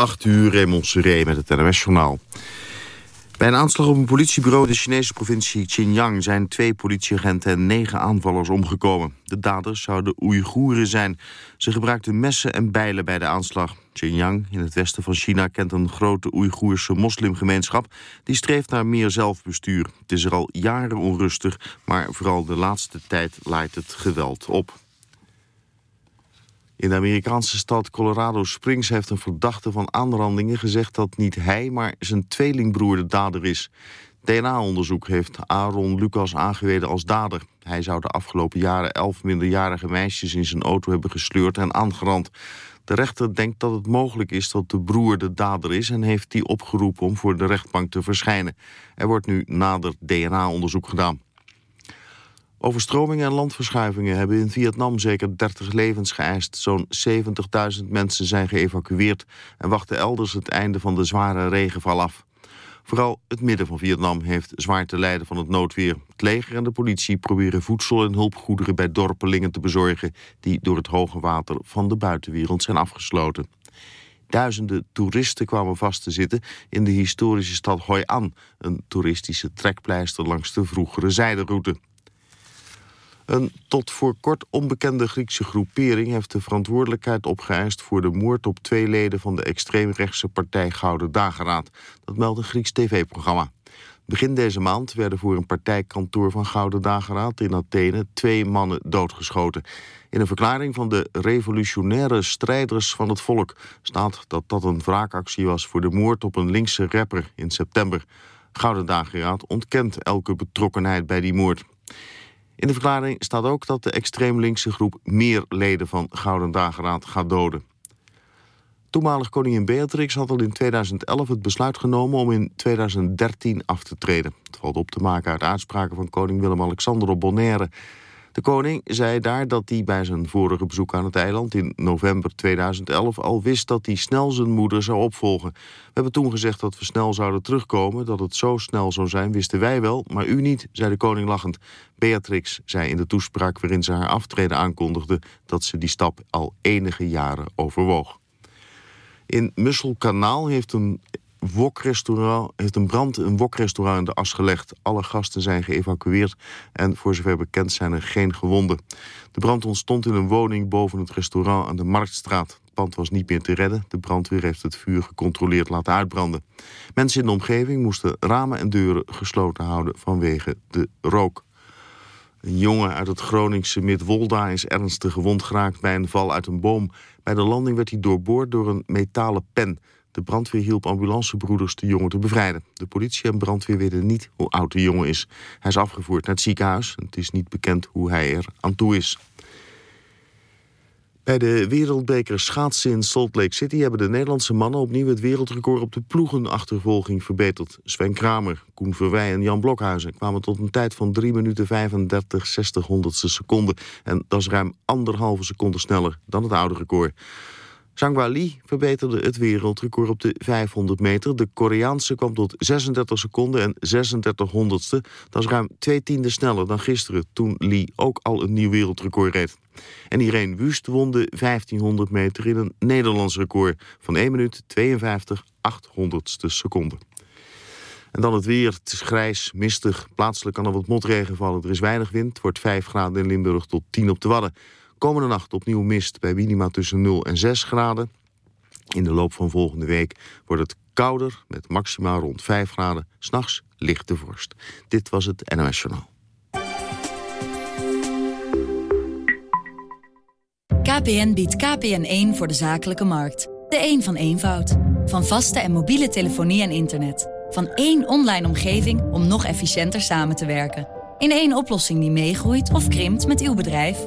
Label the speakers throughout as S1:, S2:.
S1: 8 uur, Seré met het NMS-journaal. Bij een aanslag op een politiebureau in de Chinese provincie Xinjiang... zijn twee politieagenten en negen aanvallers omgekomen. De daders zouden Oeigoeren zijn. Ze gebruikten messen en bijlen bij de aanslag. Xinjiang, in het westen van China, kent een grote Oeigoerse moslimgemeenschap... die streeft naar meer zelfbestuur. Het is er al jaren onrustig, maar vooral de laatste tijd laait het geweld op. In de Amerikaanse stad Colorado Springs heeft een verdachte van aanrandingen gezegd dat niet hij, maar zijn tweelingbroer de dader is. DNA-onderzoek heeft Aaron Lucas aangewezen als dader. Hij zou de afgelopen jaren elf minderjarige meisjes in zijn auto hebben gesleurd en aangerand. De rechter denkt dat het mogelijk is dat de broer de dader is... en heeft die opgeroepen om voor de rechtbank te verschijnen. Er wordt nu nader DNA-onderzoek gedaan. Overstromingen en landverschuivingen hebben in Vietnam zeker 30 levens geëist. Zo'n 70.000 mensen zijn geëvacueerd en wachten elders het einde van de zware regenval af. Vooral het midden van Vietnam heeft zwaar te lijden van het noodweer. Het leger en de politie proberen voedsel en hulpgoederen bij dorpelingen te bezorgen... die door het hoge water van de buitenwereld zijn afgesloten. Duizenden toeristen kwamen vast te zitten in de historische stad Hoi An... een toeristische trekpleister langs de vroegere zijderoute. Een tot voor kort onbekende Griekse groepering heeft de verantwoordelijkheid opgeëist voor de moord op twee leden van de extreemrechtse partij Gouden Dageraad. Dat meldt een Grieks tv-programma. Begin deze maand werden voor een partijkantoor van Gouden Dageraad in Athene twee mannen doodgeschoten. In een verklaring van de revolutionaire strijders van het volk staat dat dat een wraakactie was voor de moord op een linkse rapper in september. Gouden Dageraad ontkent elke betrokkenheid bij die moord. In de verklaring staat ook dat de extreem linkse groep meer leden van Gouden Dageraad gaat doden. Toenmalig koningin Beatrix had al in 2011 het besluit genomen om in 2013 af te treden. Het valt op te maken uit uitspraken van koning Willem-Alexander op Bonaire. De koning zei daar dat hij bij zijn vorige bezoek aan het eiland in november 2011 al wist dat hij snel zijn moeder zou opvolgen. We hebben toen gezegd dat we snel zouden terugkomen. Dat het zo snel zou zijn wisten wij wel, maar u niet, zei de koning lachend. Beatrix zei in de toespraak waarin ze haar aftreden aankondigde dat ze die stap al enige jaren overwoog. In Musselkanaal heeft een wokrestaurant heeft een brand een wokrestaurant in de as gelegd. Alle gasten zijn geëvacueerd en voor zover bekend zijn er geen gewonden. De brand ontstond in een woning boven het restaurant aan de Marktstraat. Het pand was niet meer te redden. De brandweer heeft het vuur gecontroleerd laten uitbranden. Mensen in de omgeving moesten ramen en deuren gesloten houden vanwege de rook. Een jongen uit het Groningse Midwolda is ernstig gewond geraakt bij een val uit een boom. Bij de landing werd hij doorboord door een metalen pen. De brandweer hielp ambulancebroeders de jongen te bevrijden. De politie en brandweer weten niet hoe oud de jongen is. Hij is afgevoerd naar het ziekenhuis. Het is niet bekend hoe hij er aan toe is. Bij de wereldbeker schaatsen in Salt Lake City... hebben de Nederlandse mannen opnieuw het wereldrecord op de ploegenachtervolging verbeterd. Sven Kramer, Koen Verwij en Jan Blokhuizen kwamen tot een tijd van 3 minuten 35 60 honderdste seconden. En dat is ruim anderhalve seconde sneller dan het oude record. Zhangwa Li verbeterde het wereldrecord op de 500 meter. De Koreaanse kwam tot 36 seconden en 36 honderdste. Dat is ruim twee tienden sneller dan gisteren... toen Li ook al een nieuw wereldrecord reed. En Irene Wust won de 1500 meter in een Nederlands record... van 1 minuut 52 800ste seconde. En dan het weer. Het is grijs, mistig. Plaatselijk kan er wat motregen vallen. Er is weinig wind. Het wordt 5 graden in Limburg tot 10 op de Wadden. Komende nacht opnieuw mist bij minima tussen 0 en 6 graden. In de loop van volgende week wordt het kouder met maxima rond 5 graden. S'nachts lichte vorst. Dit was het NOS Journaal.
S2: KPN biedt KPN1 voor de zakelijke markt. De een een van eenvoud. Van vaste en mobiele telefonie en internet. Van één online omgeving om nog efficiënter samen te werken. In één oplossing die meegroeit of krimpt met uw bedrijf.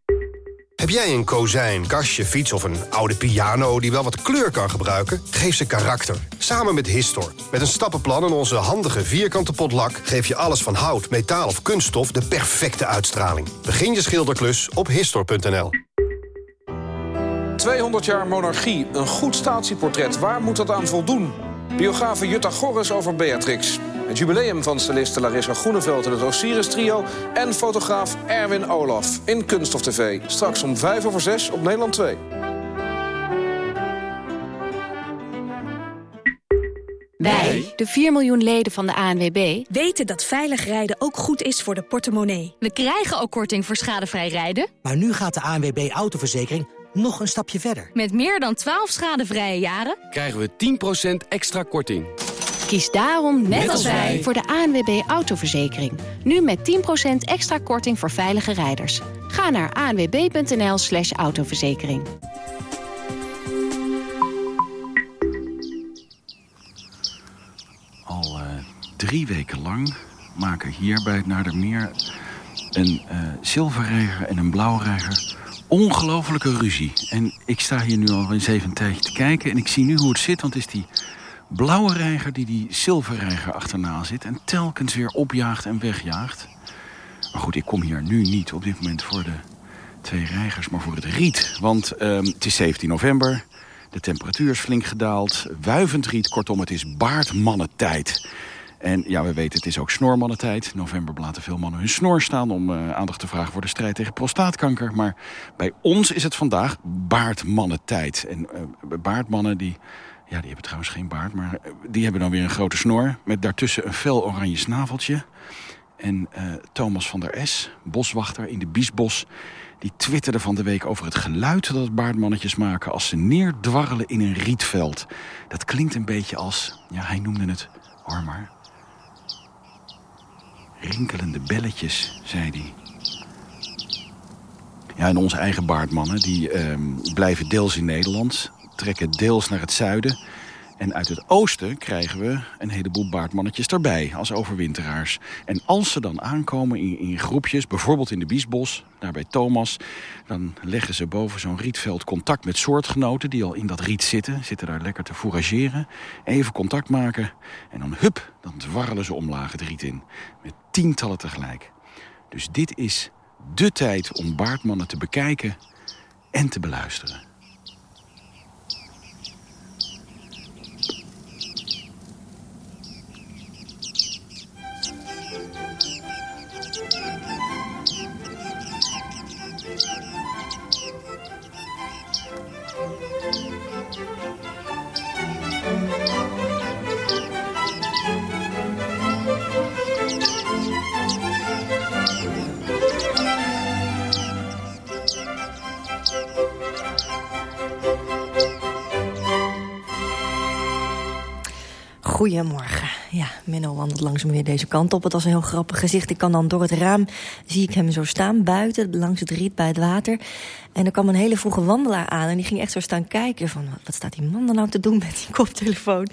S3: Heb jij een kozijn, kastje, fiets of een oude piano die wel wat kleur kan gebruiken? Geef ze karakter. Samen met Histor. Met een stappenplan en onze handige vierkante potlak... geef je alles van hout, metaal of kunststof de perfecte uitstraling. Begin je schilderklus op Histor.nl.
S4: 200 jaar monarchie, een goed statieportret. Waar moet dat aan voldoen? Biografe Jutta Gorres over Beatrix. Het jubileum van styliste Larissa Groeneveld en het Osiris-trio... en fotograaf Erwin Olaf in Kunststof TV. Straks om 5 over 6 op Nederland 2.
S5: Wij, de 4 miljoen leden van de ANWB,
S6: weten dat veilig rijden ook goed is voor de portemonnee.
S5: We krijgen ook korting voor schadevrij rijden.
S7: Maar nu gaat de ANWB Autoverzekering nog een stapje verder.
S5: Met meer dan 12 schadevrije jaren
S8: krijgen we 10% extra korting.
S5: Kies daarom, net, als wij, voor de ANWB Autoverzekering. Nu met 10% extra korting voor veilige rijders. Ga naar anwb.nl slash autoverzekering.
S9: Al uh, drie weken lang maken hier bij het Naardermeer... een uh, zilverreiger en een blauwreiger ongelofelijke ruzie. En ik sta hier nu al eens even een tijdje te kijken... en ik zie nu hoe het zit, want het is die blauwe reiger die die zilverreiger achterna zit... en telkens weer opjaagt en wegjaagt. Maar goed, ik kom hier nu niet op dit moment voor de twee reigers, maar voor het riet. Want uh, het is 17 november, de temperatuur is flink gedaald... wuivend riet, kortom, het is baardmannentijd... En ja, we weten, het is ook snormannentijd. November laten veel mannen hun snor staan... om uh, aandacht te vragen voor de strijd tegen prostaatkanker. Maar bij ons is het vandaag baardmannentijd. En uh, baardmannen die ja, die hebben trouwens geen baard, maar die hebben dan weer een grote snor... met daartussen een fel oranje snaveltje. En uh, Thomas van der S, boswachter in de Biesbos... die twitterde van de week over het geluid dat baardmannetjes maken... als ze neerdwarrelen in een rietveld. Dat klinkt een beetje als, ja, hij noemde het, hoor maar... rinkelende belletjes, zei hij. Ja, en onze eigen baardmannen, die uh, blijven deels in Nederland trekken deels naar het zuiden. En uit het oosten krijgen we een heleboel baardmannetjes erbij als overwinteraars. En als ze dan aankomen in, in groepjes, bijvoorbeeld in de Biesbos, daar bij Thomas... dan leggen ze boven zo'n rietveld contact met soortgenoten die al in dat riet zitten. Zitten daar lekker te fourageren. Even contact maken en dan hup, dan dwarrelen ze omlaag het riet in. Met tientallen tegelijk. Dus dit is de tijd om baardmannen te bekijken en te beluisteren.
S10: Goedemorgen. Ja, Menno wandelt langzaam weer deze kant op. Het was een heel grappig gezicht. Ik kan dan door het raam, zie ik hem zo staan, buiten, langs het riet bij het water. En er kwam een hele vroege wandelaar aan en die ging echt zo staan kijken van... wat staat die man dan nou te doen met die koptelefoon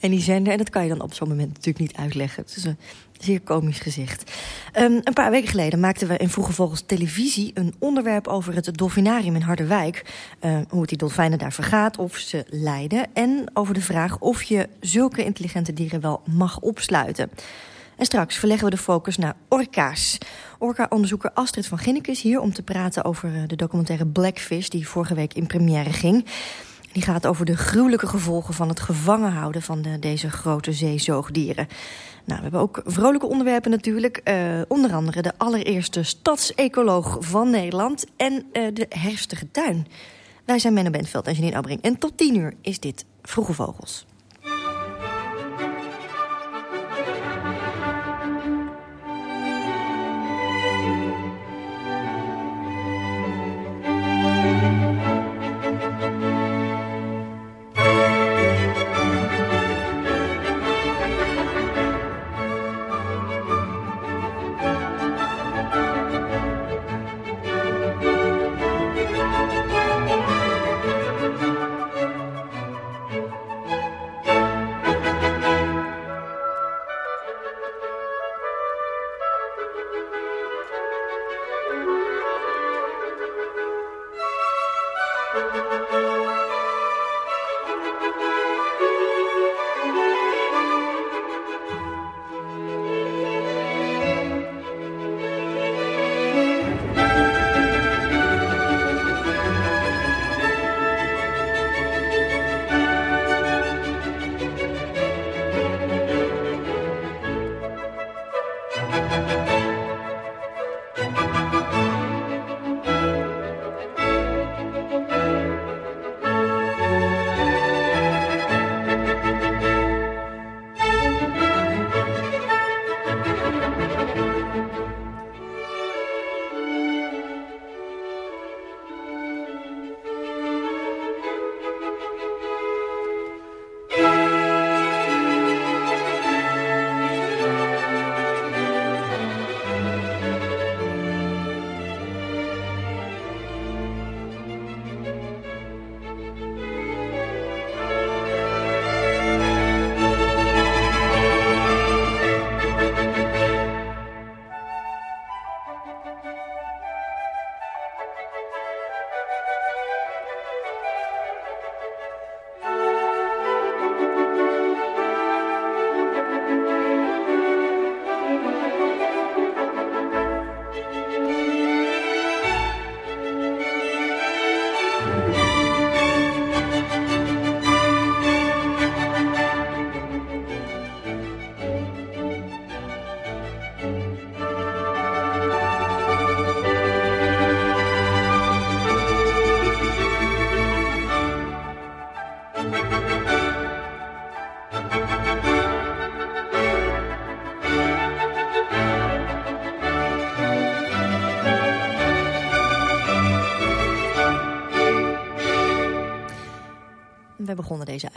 S10: en die zender? En dat kan je dan op zo'n moment natuurlijk niet uitleggen. Het is een zeer komisch gezicht. Um, een paar weken geleden maakten we in Vroege Vogels Televisie... een onderwerp over het dolfinarium in Harderwijk. Uh, hoe het die dolfijnen daar vergaat, of ze lijden... en over de vraag of je zulke intelligente dieren wel mag opsluiten. En straks verleggen we de focus naar orka's. Orca-onderzoeker Astrid van Ginneke is hier om te praten over de documentaire Blackfish... die vorige week in première ging. Die gaat over de gruwelijke gevolgen van het gevangen houden van de, deze grote zeezoogdieren. Nou, we hebben ook vrolijke onderwerpen natuurlijk. Uh, onder andere de allereerste stadsecoloog van Nederland en uh, de herfstige tuin. Wij zijn Menno Bentveld en Janine Abbring. En tot tien uur is dit Vroege Vogels.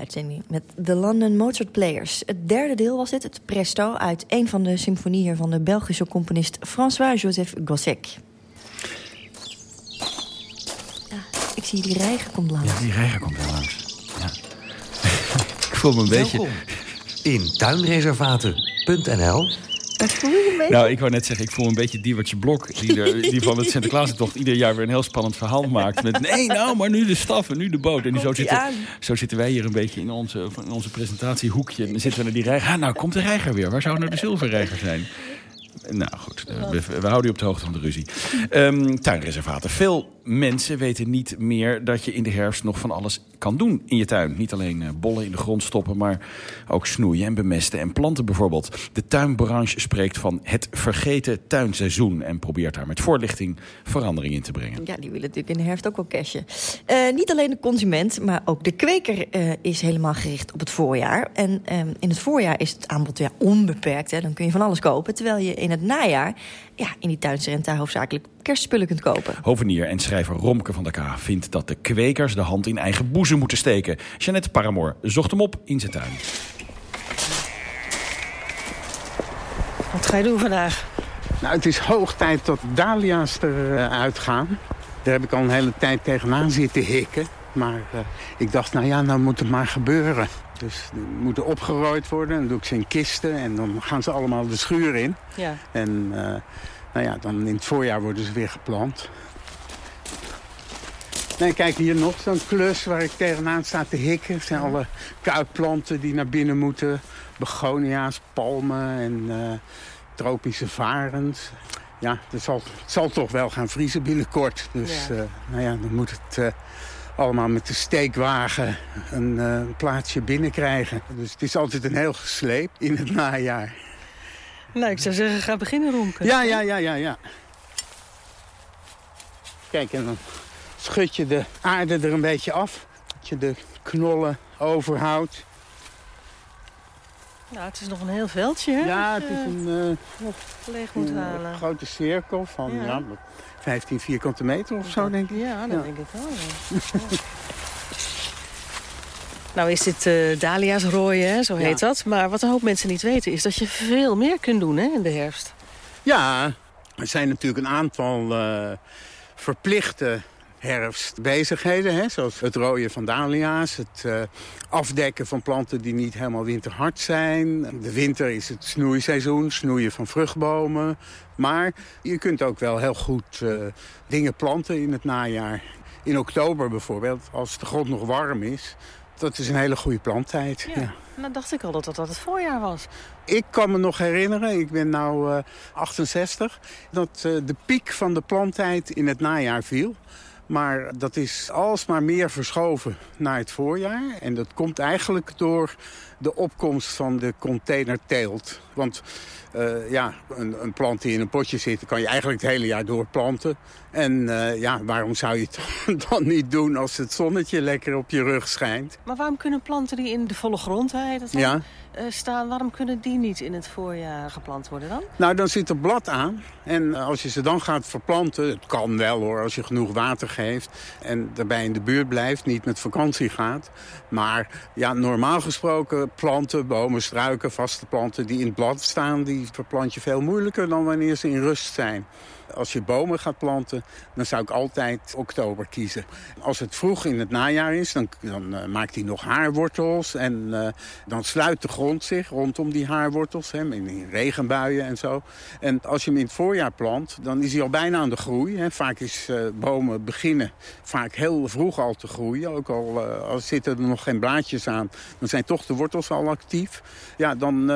S10: Uitzending met de London Mozart Players. Het derde deel was dit, het Presto... uit een van de symfonieën van de Belgische componist François-Joseph Gossec. Ja, ik zie die reiger komt langs.
S9: Ja, die reiger komt wel langs. Ja. ik voel me een beetje...
S11: In tuinreservaten.nl
S9: nou, ik wou net zeggen, ik voel een beetje Diewertje Blok... die, er, die van het Sinterklaastocht ieder jaar weer een heel spannend verhaal maakt. Met nee, nou, maar nu de staf en nu de boot. En zo zitten, zo zitten wij hier een beetje in onze, in onze presentatiehoekje. En dan zitten we naar die reiger. Ah, nou komt de reiger weer. Waar zou nou de zilverreiger zijn? Nou goed, we, we, houden u op de hoogte van de ruzie. Um, tuinreservaten. Veel mensen weten niet meer dat je in de herfst nog van alles kan doen in je tuin. Niet alleen eh, bollen in de grond stoppen, maar ook snoeien en bemesten en planten bijvoorbeeld. De tuinbranche spreekt van het vergeten tuinseizoen... en probeert daar met voorlichting verandering in te brengen.
S10: Ja, die willen natuurlijk in de herfst ook wel cashen. Uh, niet alleen de consument, maar ook de kweker is helemaal gericht op het voorjaar. En um, in het voorjaar is het aanbod ja, onbeperkt. Hè. Dan kun je van alles kopen, terwijl je in het najaar... ja, in die tuincentra hoofdzakelijk kerstspullen kunt kopen.
S9: Hovenier en schrijver Romke van der K vindt dat de kwekers de hand in eigen boezem moeten steken. Jeannette Paramoor zocht hem op in zijn tuin.
S12: Wat ga je doen vandaag?
S13: Nou, het is hoog tijd dat dahlia's eruit gaan. Daar heb ik al een hele tijd tegenaan zitten hikken. Maar uh, ik dacht, nou ja, nou moet het maar gebeuren. Dus die moeten opgerooid worden. Dan doe ik ze in kisten en dan gaan ze allemaal de schuur in.
S12: Ja.
S13: En uh, nou ja, dan in het voorjaar worden ze weer geplant. Nee, kijk hier nog zo'n klus waar ik tegenaan sta te hikken. Het zijn alle kuitplanten die naar binnen moeten. Begonia's, palmen en uh, tropische varens. Ja, het zal, het zal toch wel gaan vriezen binnenkort. Dus ja. uh, nou ja, dan moet het allemaal met de steekwagen een uh, plaatsje binnenkrijgen. Dus het is altijd een heel gesleep in het najaar.
S12: Nou, ik zou zeggen, ga beginnen ronken.
S13: Ja, ja, ja, ja, ja. Kijk, en dan schud je de aarde er een beetje af. Dat je de knollen overhoudt.
S12: Nou, het is nog een heel veldje, hè?
S13: Ja, het is een, uh,
S12: nog leeg moet
S13: een
S12: halen.
S13: grote cirkel van ja. Ja, 15 vierkante meter of zo, denk ik.
S12: Ja, dat ja. denk ik wel. Ja. nou is dit uh, dahlia's rooien, hè? zo heet dat. Maar wat een hoop mensen niet weten is dat je veel meer kunt doen hè, in de herfst.
S13: Ja, er zijn natuurlijk een aantal uh, verplichte herfstbezigheden. Hè, zoals het rooien van dahlia's, het uh, afdekken van planten die niet helemaal winterhard zijn. De winter is het snoeiseizoen, snoeien van vruchtbomen. Maar je kunt ook wel heel goed uh, dingen planten in het najaar. In oktober bijvoorbeeld, als de grond nog warm is... dat is een hele goede planttijd.
S12: Ja. ja. Nou dacht ik al dat dat het voorjaar was.
S13: Ik kan me nog herinneren, ik ben nu uh, 68... dat de piek van de planttijd in het najaar viel... Maar dat is alsmaar meer verschoven naar het voorjaar. En dat komt eigenlijk door de opkomst van de containerteelt. Want uh, ja, een, een, plant die in een potje zit, kan je eigenlijk het hele jaar door planten. En uh, ja, waarom zou je het dan niet doen als het zonnetje lekker op je rug schijnt?
S12: Maar waarom kunnen planten die in de volle grond hè, dat dan,
S13: ja.
S12: Uh, staan, waarom kunnen die niet in het voorjaar geplant worden dan?
S13: Nou, dan zit er blad aan. En als je ze dan gaat verplanten, het kan wel hoor, als je genoeg water geeft... en daarbij in de buurt blijft, niet met vakantie gaat. Maar ja, normaal gesproken planten, bomen, struiken, vaste planten die in het blad staan... die verplant je veel moeilijker dan wanneer ze in rust zijn. Als je bomen gaat planten, dan zou ik altijd oktober kiezen. Als het vroeg in het najaar is, dan, dan uh, maakt hij nog haarwortels. En uh, dan sluit de grond zich rondom die haarwortels, hè, in, regenbuien en zo. En als je hem in het voorjaar plant, dan is hij al bijna aan de groei. Hè. Vaak is uh, bomen beginnen vaak heel vroeg al te groeien. Ook al als zitten er nog geen blaadjes aan, dan zijn toch de wortels al actief. Ja, dan,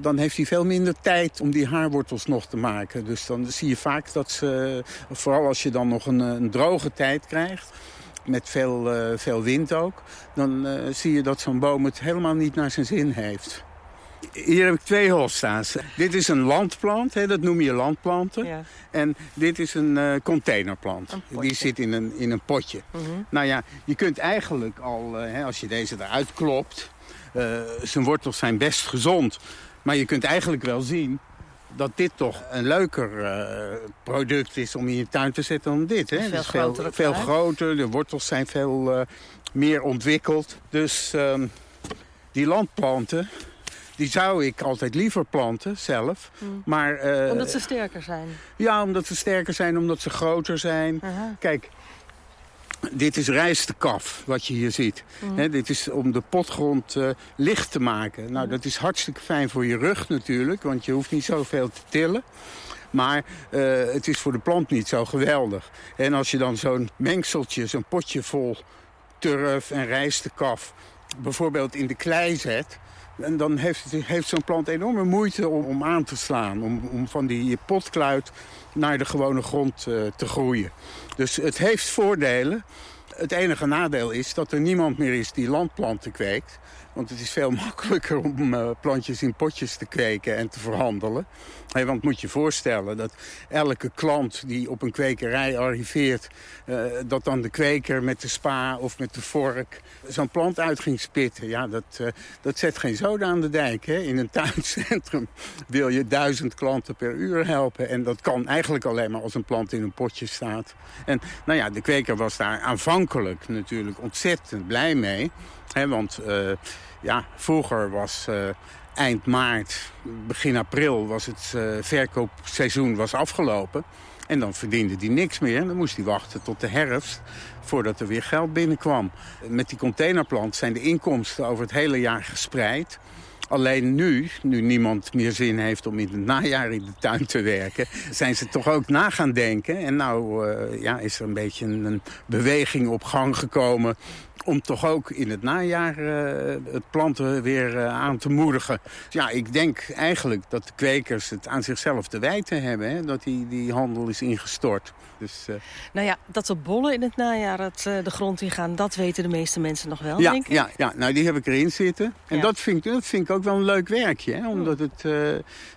S13: dan heeft hij veel minder tijd om die haarwortels nog te maken. Dus dan zie je vaak dat ze, vooral als je dan nog een, een droge tijd krijgt, met veel, uh, veel wind ook, dan uh, zie je dat zo'n boom het helemaal niet naar zijn zin heeft. Hier heb ik twee hosta's. Dit is een landplant, hè, dat noem je landplanten.
S12: Ja.
S13: En dit is een uh, containerplant. Een Die zit in een, in een potje.
S12: Mhm.
S13: Nou ja, je kunt eigenlijk al, hè, als je deze eruit klopt... zijn wortels zijn best gezond. Maar je kunt eigenlijk wel zien dat dit toch een leuker uh, product is om in je tuin te zetten dan dit. Hè?
S12: Veel,
S13: Dus
S12: groter,
S13: veel groter, de wortels zijn veel uh, meer ontwikkeld. Dus uh, die landplanten, die zou ik altijd liever planten zelf.
S12: Hmm.
S13: Maar, uh,
S12: omdat ze sterker zijn?
S13: Ja, omdat ze sterker zijn, omdat ze groter zijn. Kijk, dit is rijstekaf, wat je hier ziet.
S12: Mm.
S13: He, dit is om de potgrond uh, licht te maken. Nou, dat is hartstikke fijn voor je rug natuurlijk, want je hoeft niet zoveel te tillen. Maar uh, het is voor de plant niet zo geweldig. En als je dan zo'n mengseltje, zo'n potje vol turf en rijstekaf... bijvoorbeeld in de klei zet... En dan heeft, heeft zo'n plant enorme moeite om, om aan te slaan. Om, om van die potkluit naar de gewone grond uh, te groeien. Dus het heeft voordelen. Het enige nadeel is dat er niemand meer is die landplanten kweekt. Want het is veel makkelijker om uh, plantjes in potjes te kweken en te verhandelen. Want moet je voorstellen dat elke klant die op een kwekerij arriveert... Uh, dat dan de kweker met de spa of met de vork zo'n plant uit ging spitten. Ja, dat, uh, dat zet geen zoden aan de dijk. Hè? In een tuincentrum wil je duizend klanten per uur helpen. En dat kan eigenlijk alleen maar als een plant in een potje staat. En nou ja, de kweker was daar aanvankelijk natuurlijk ontzettend blij mee. Want uh, ja, vroeger was eind maart, begin april was het uh, verkoopseizoen was afgelopen. En dan verdiende hij niks meer. Dan moest hij wachten tot de herfst voordat er weer geld binnenkwam. Met die containerplant zijn de inkomsten over het hele jaar gespreid. Alleen nu, nu niemand meer zin heeft om in het najaar in de tuin te werken... zijn ze toch ook na gaan denken. En nou ja, is er een beetje een beweging op gang gekomen om toch ook in het najaar uh, het planten weer uh, aan te moedigen. Ja, ik denk eigenlijk dat de kwekers het aan zichzelf te wijten hebben... Hè, dat die, die handel is ingestort. Dus, uh...
S12: Nou ja, dat de bollen in het najaar het, de grond ingaan... dat weten de meeste mensen nog wel,
S13: ja,
S12: denk ik.
S13: Ja, ja, nou die heb ik erin zitten. En ja. dat, vind ik, dat vind ik ook wel een leuk werkje. Hè, omdat het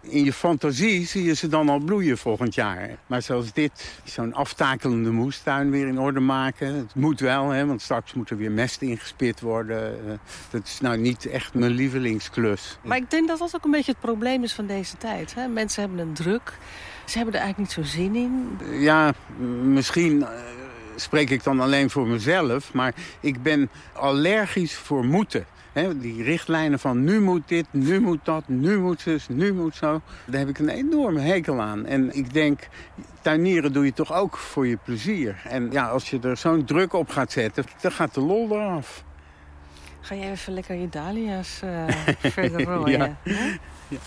S13: in je fantasie zie je ze dan al bloeien volgend jaar. Maar zoals dit, zo'n aftakelende moestuin weer in orde maken... het moet wel, hè, want straks moet er weer ingespit worden. Dat is nou niet echt mijn lievelingsklus.
S12: Maar ik denk dat dat ook een beetje het probleem is van deze tijd. Hè? Mensen hebben een druk. Ze hebben er eigenlijk niet zo zin in.
S13: Ja, misschien uh, spreek ik dan alleen voor mezelf. Maar ik ben allergisch voor moeten. He, die richtlijnen van nu moet dit, nu moet dat, nu moet zus, nu moet zo. Daar heb ik een enorme hekel aan. En ik denk, tuinieren doe je toch ook voor je plezier. En ja, als je er zo'n druk op gaat zetten, dan gaat de lol eraf.
S12: Ga je even lekker je dahlia's uh, verder rooien?
S13: ja. ja.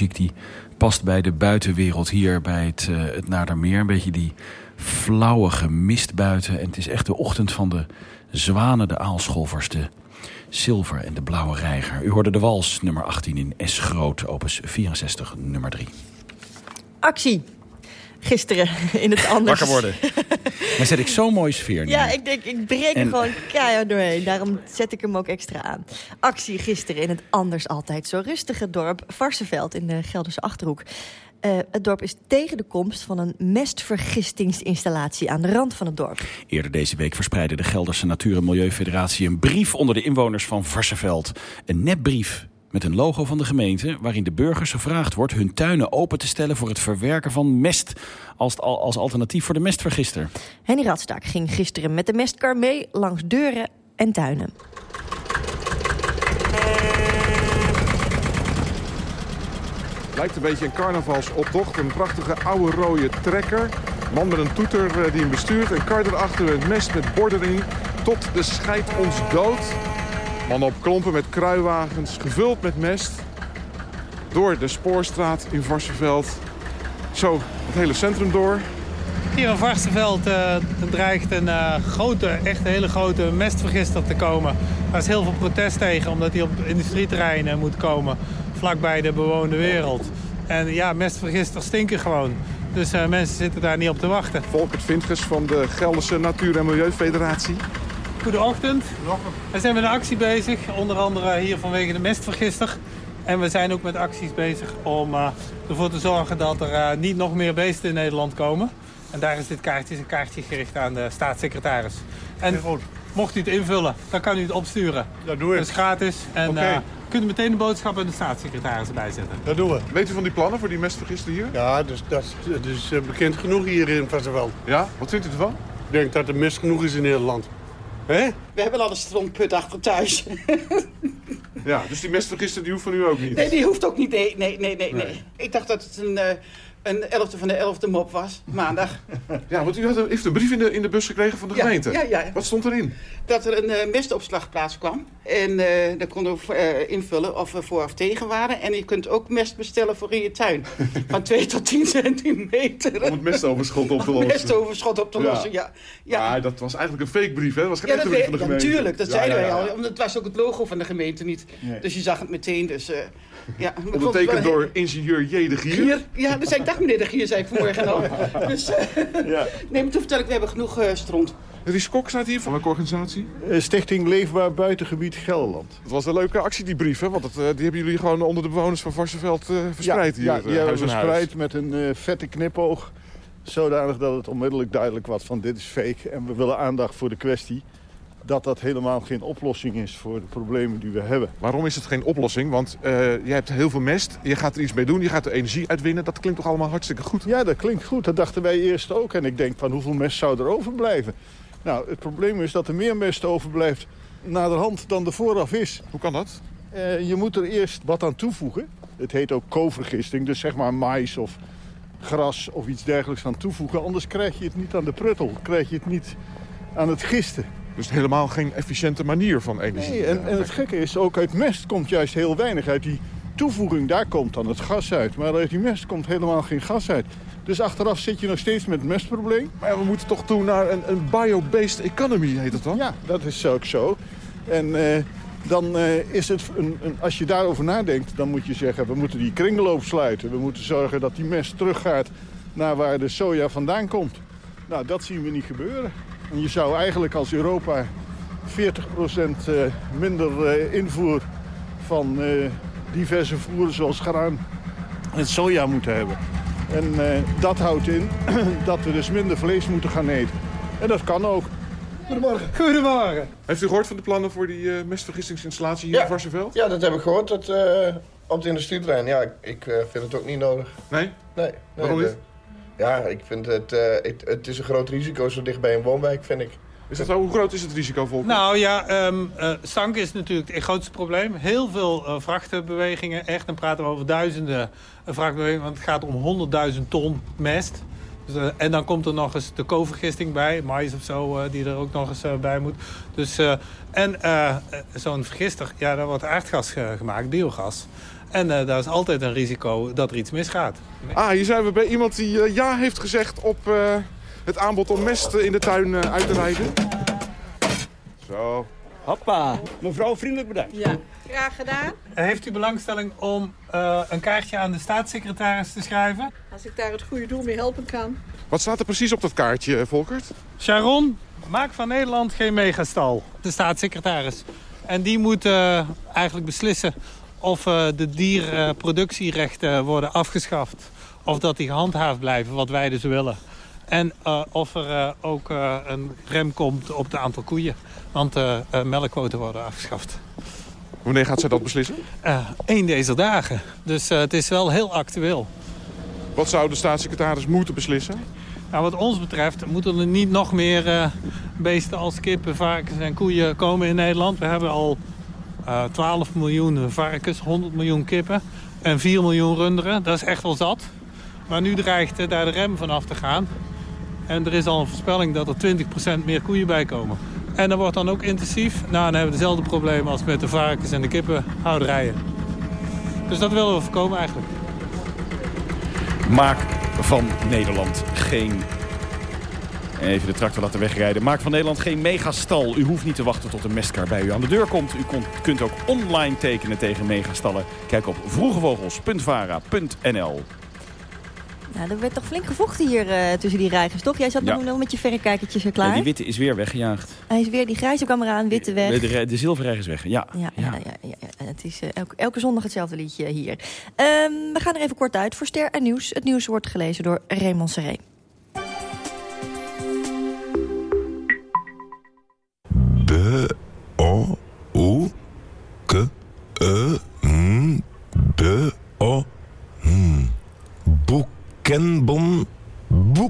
S9: Muziek die past bij de buitenwereld hier bij het, uh, het Nadermeer. Een beetje die flauwige mist buiten. En het is echt de ochtend van de zwanen, de aalscholvers, de zilver en de blauwe reiger. U hoorde de wals nummer 18 in S groot, opus 64, nummer 3.
S10: Actie gisteren in het anders.
S9: Wakker worden. Maar zet ik zo'n mooie sfeer neer.
S10: Ja, ik denk, ik breek er gewoon keihard doorheen. Daarom zet ik hem ook extra aan. Actie gisteren in het anders altijd zo rustige dorp Varsenveld in de Gelderse Achterhoek. Uh, het dorp is tegen de komst van een mestvergistingsinstallatie aan de rand van het dorp.
S9: Eerder deze week verspreidde de Gelderse Natuur- en Milieufederatie een brief onder de inwoners van Varsenveld. Een nepbrief met een logo van de gemeente... waarin de burgers gevraagd wordt hun tuinen open te stellen... voor het verwerken van mest als, als alternatief voor de mestvergister.
S10: Henny Radstaak ging gisteren met de mestkar mee langs deuren en tuinen.
S14: Lijkt een beetje een carnavalsoptocht. Een prachtige oude rode trekker. Man met een toeter eh, die hem bestuurt. Een kar erachter, een mest met borden in. Tot de scheid ons dood. Mannen op klompen met kruiwagens, gevuld met mest. Door de spoorstraat in Varsenveld. Zo het hele centrum door.
S15: Hier in Varsenveld uh, dreigt een uh, grote, echt een hele grote mestvergister te komen. Daar is heel veel protest tegen, omdat hij op industrieterreinen moet komen. Vlakbij de bewoonde wereld. En ja, mestvergisters stinken gewoon. Dus uh, mensen zitten daar niet op te wachten.
S14: Volkert Vintges van de Gelderse Natuur- en Milieufederatie.
S15: Goedenochtend. We zijn met een actie bezig, onder andere hier vanwege de mestvergister. En we zijn ook met acties bezig om uh, ervoor te zorgen dat er uh, niet nog meer beesten in Nederland komen. En daar is dit kaartje een kaartje gericht aan de staatssecretaris. En mocht u het invullen, dan kan u het opsturen.
S14: Dat doe ik.
S15: Dat is gratis. En
S14: okay.
S15: uh, kunt u meteen de boodschap aan de staatssecretaris erbij zetten.
S14: Dat doen we. Weet u van die plannen voor die mestvergister hier?
S16: Ja, dus, dat, dat is bekend genoeg hier in Vassenveld.
S14: Ja? Wat vindt u ervan?
S16: Ik denk dat er mest genoeg is in Nederland.
S17: We hebben al een stromput achter thuis.
S14: ja, dus die mestvergister die hoeft van u ook niet?
S17: Nee, die hoeft ook niet. Nee, nee, nee, nee. nee. Ik dacht dat het een, uh, een elfde van de elfde mop was, maandag.
S14: ja, want u had een, heeft een brief in de, in de bus gekregen van de
S17: ja,
S14: gemeente.
S17: Ja, ja.
S14: Wat stond erin?
S17: Dat er een uh, mestopslagplaats kwam. En uh, daar konden we uh, invullen of we voor of tegen waren. En je kunt ook mest bestellen voor in je tuin. Van 2 tot 10 centimeter.
S14: Om het mestoverschot op te lossen.
S17: Om het mestoverschot op te lossen, ja.
S14: ja. Maar dat was eigenlijk een fake brief, hè? Dat was geen
S17: ja,
S14: echte brief van de gemeente.
S17: Natuurlijk, dat zeiden wij al. Want het was ook het logo van de gemeente niet. Nee. Dus je zag het meteen. Dus, ja,
S14: Ondertekend door ingenieur J. de Gier.
S17: Gier? Ja, dus ik dacht meneer de Gier, zei ik vanmorgen al. Dus, ja. Nee, maar toen vertel ik, we hebben genoeg stront.
S14: Ries Kok staat hier, van welke organisatie?
S18: Stichting Leefbaar Buitengebied Gelderland.
S14: Het was een leuke actie, die brief, hè? Want uh, die hebben jullie gewoon onder de bewoners van Varsenveld uh, verspreid
S18: ja,
S14: hier.
S18: Ja, die
S14: uh,
S18: hebben we verspreid met een uh, vette knipoog. Zodanig dat het onmiddellijk duidelijk was van dit is fake. En we willen aandacht voor de kwestie dat dat helemaal geen oplossing is voor de problemen die we hebben.
S14: Waarom is het geen oplossing? Want uh, je hebt heel veel mest, je gaat er iets mee doen, je gaat er energie uitwinnen. Dat klinkt toch allemaal hartstikke goed?
S18: Ja, dat klinkt goed. Dat dachten wij eerst ook. En ik denk van hoeveel mest zou er overblijven? Nou, het probleem is dat er meer mest overblijft naderhand dan er vooraf is.
S14: Hoe kan dat?
S18: Uh, je moet er eerst wat aan toevoegen. Het heet ook kovergisting, dus zeg maar mais of gras of iets dergelijks aan toevoegen. Anders krijg je het niet aan de pruttel, krijg je het niet aan het gisten.
S14: Dus helemaal geen efficiënte manier van energie.
S18: Nee, en, en het gekke is, ook uit mest komt juist heel weinig uit. Die toevoeging, daar komt dan het gas uit. Maar uit die mest komt helemaal geen gas uit. Dus achteraf zit je nog steeds met het mestprobleem.
S14: Maar we moeten toch toe naar een, een bio-based economy, heet het dan?
S18: Ja, dat is ook zo. En uh, dan uh, is het, een, een, als je daarover nadenkt, dan moet je zeggen... we moeten die kringloop sluiten. We moeten zorgen dat die mest teruggaat naar waar de soja vandaan komt. Nou, dat zien we niet gebeuren. En je zou eigenlijk als Europa 40% uh, minder uh, invoer van uh, diverse voeren zoals graan en soja moeten hebben. En dat houdt in dat we dus minder vlees moeten gaan eten. En dat kan ook.
S16: Goedemorgen.
S15: Goedemorgen.
S14: Heeft u gehoord van de plannen voor die mestvergistingsinstallatie hier
S16: ja.
S14: in Varsenveld?
S16: Ja, dat heb ik gehoord dat, op de industrieterrein. Ja, ik, ik vind het ook niet nodig.
S14: Nee?
S16: Nee. nee
S14: Waarom niet?
S16: Ja, ik vind het, het, het is een groot risico zo dicht bij een woonwijk, vind ik.
S14: Is dat zo? Hoe groot is het risico volgens
S15: Nou ja, um, uh, stank is natuurlijk het grootste probleem. Heel veel uh, vrachtenbewegingen, echt. Dan praten we over duizenden uh, vrachtbewegingen. Want het gaat om 100.000 ton mest. Dus, eh, en dan komt er nog eens de koolvergisting bij, mais of zo, eh, die er ook nog eens eh, bij moet. Dus, eh, en eh, eh, zo'n vergister, ja, daar wordt aardgas ge- gemaakt, biogas. En eh, daar is altijd een risico dat er iets misgaat.
S14: Ah, hier zijn we bij iemand die eh, ja heeft gezegd op eh, het aanbod om mest in de tuin eh, uit te rijden. Zo.
S19: Hoppa. Mevrouw, vriendelijk bedankt.
S20: Ja, graag gedaan.
S15: Heeft u belangstelling om eh, een kaartje aan de staatssecretaris te schrijven?
S20: Als ik daar het goede doel mee helpen kan.
S14: Wat staat er precies op dat kaartje, Volkert?
S15: Sharon, maak van Nederland geen megastal. De staatssecretaris. En die moet eh, eigenlijk beslissen of eh, de dierproductierechten worden afgeschaft. Of dat die gehandhaafd blijven, wat wij dus willen. En eh, of er eh, ook een rem komt op het aantal koeien. Want de melkquoten worden afgeschaft.
S14: Wanneer gaat zij dat beslissen?
S15: Eén deze dagen. Dus het is wel heel actueel.
S14: Wat zou de staatssecretaris moeten beslissen?
S15: Nou, wat ons betreft moeten er niet nog meer beesten als kippen, varkens en koeien komen in Nederland. We hebben al uh, 12 miljoen varkens, 100 miljoen kippen en 4 miljoen runderen. Dat is echt wel zat. Maar nu dreigt uh, daar de rem vanaf te gaan. En er is al een voorspelling dat er 20% meer koeien bij komen. En dat wordt dan ook intensief. Nou, dan hebben we dezelfde problemen als met de varkens en de kippenhouderijen. Dus dat willen we voorkomen eigenlijk.
S21: Maak van Nederland geen... Even de tractor laten wegrijden. Maak van Nederland geen megastal. U hoeft niet te wachten tot een mestkar bij u aan de deur komt. U kunt ook online tekenen tegen megastallen. Kijk op vroegevogels.vara.nl
S10: ja, er werd toch flink gevochten hier uh, tussen die reigers, toch? Jij zat ja. nog met je verrekijkertjes er klaar.
S21: Ja, die witte is weer weggejaagd.
S10: Hij is weer, die grijze kwam eraan, witte weg.
S21: De, de, de zilverreiger is weg, ja.
S10: Ja, ja. ja, ja het is uh, elke, elke, zondag hetzelfde liedje hier. Um, we gaan er even kort uit voor Ster en Nieuws. Het nieuws wordt gelezen door Raymond Seré.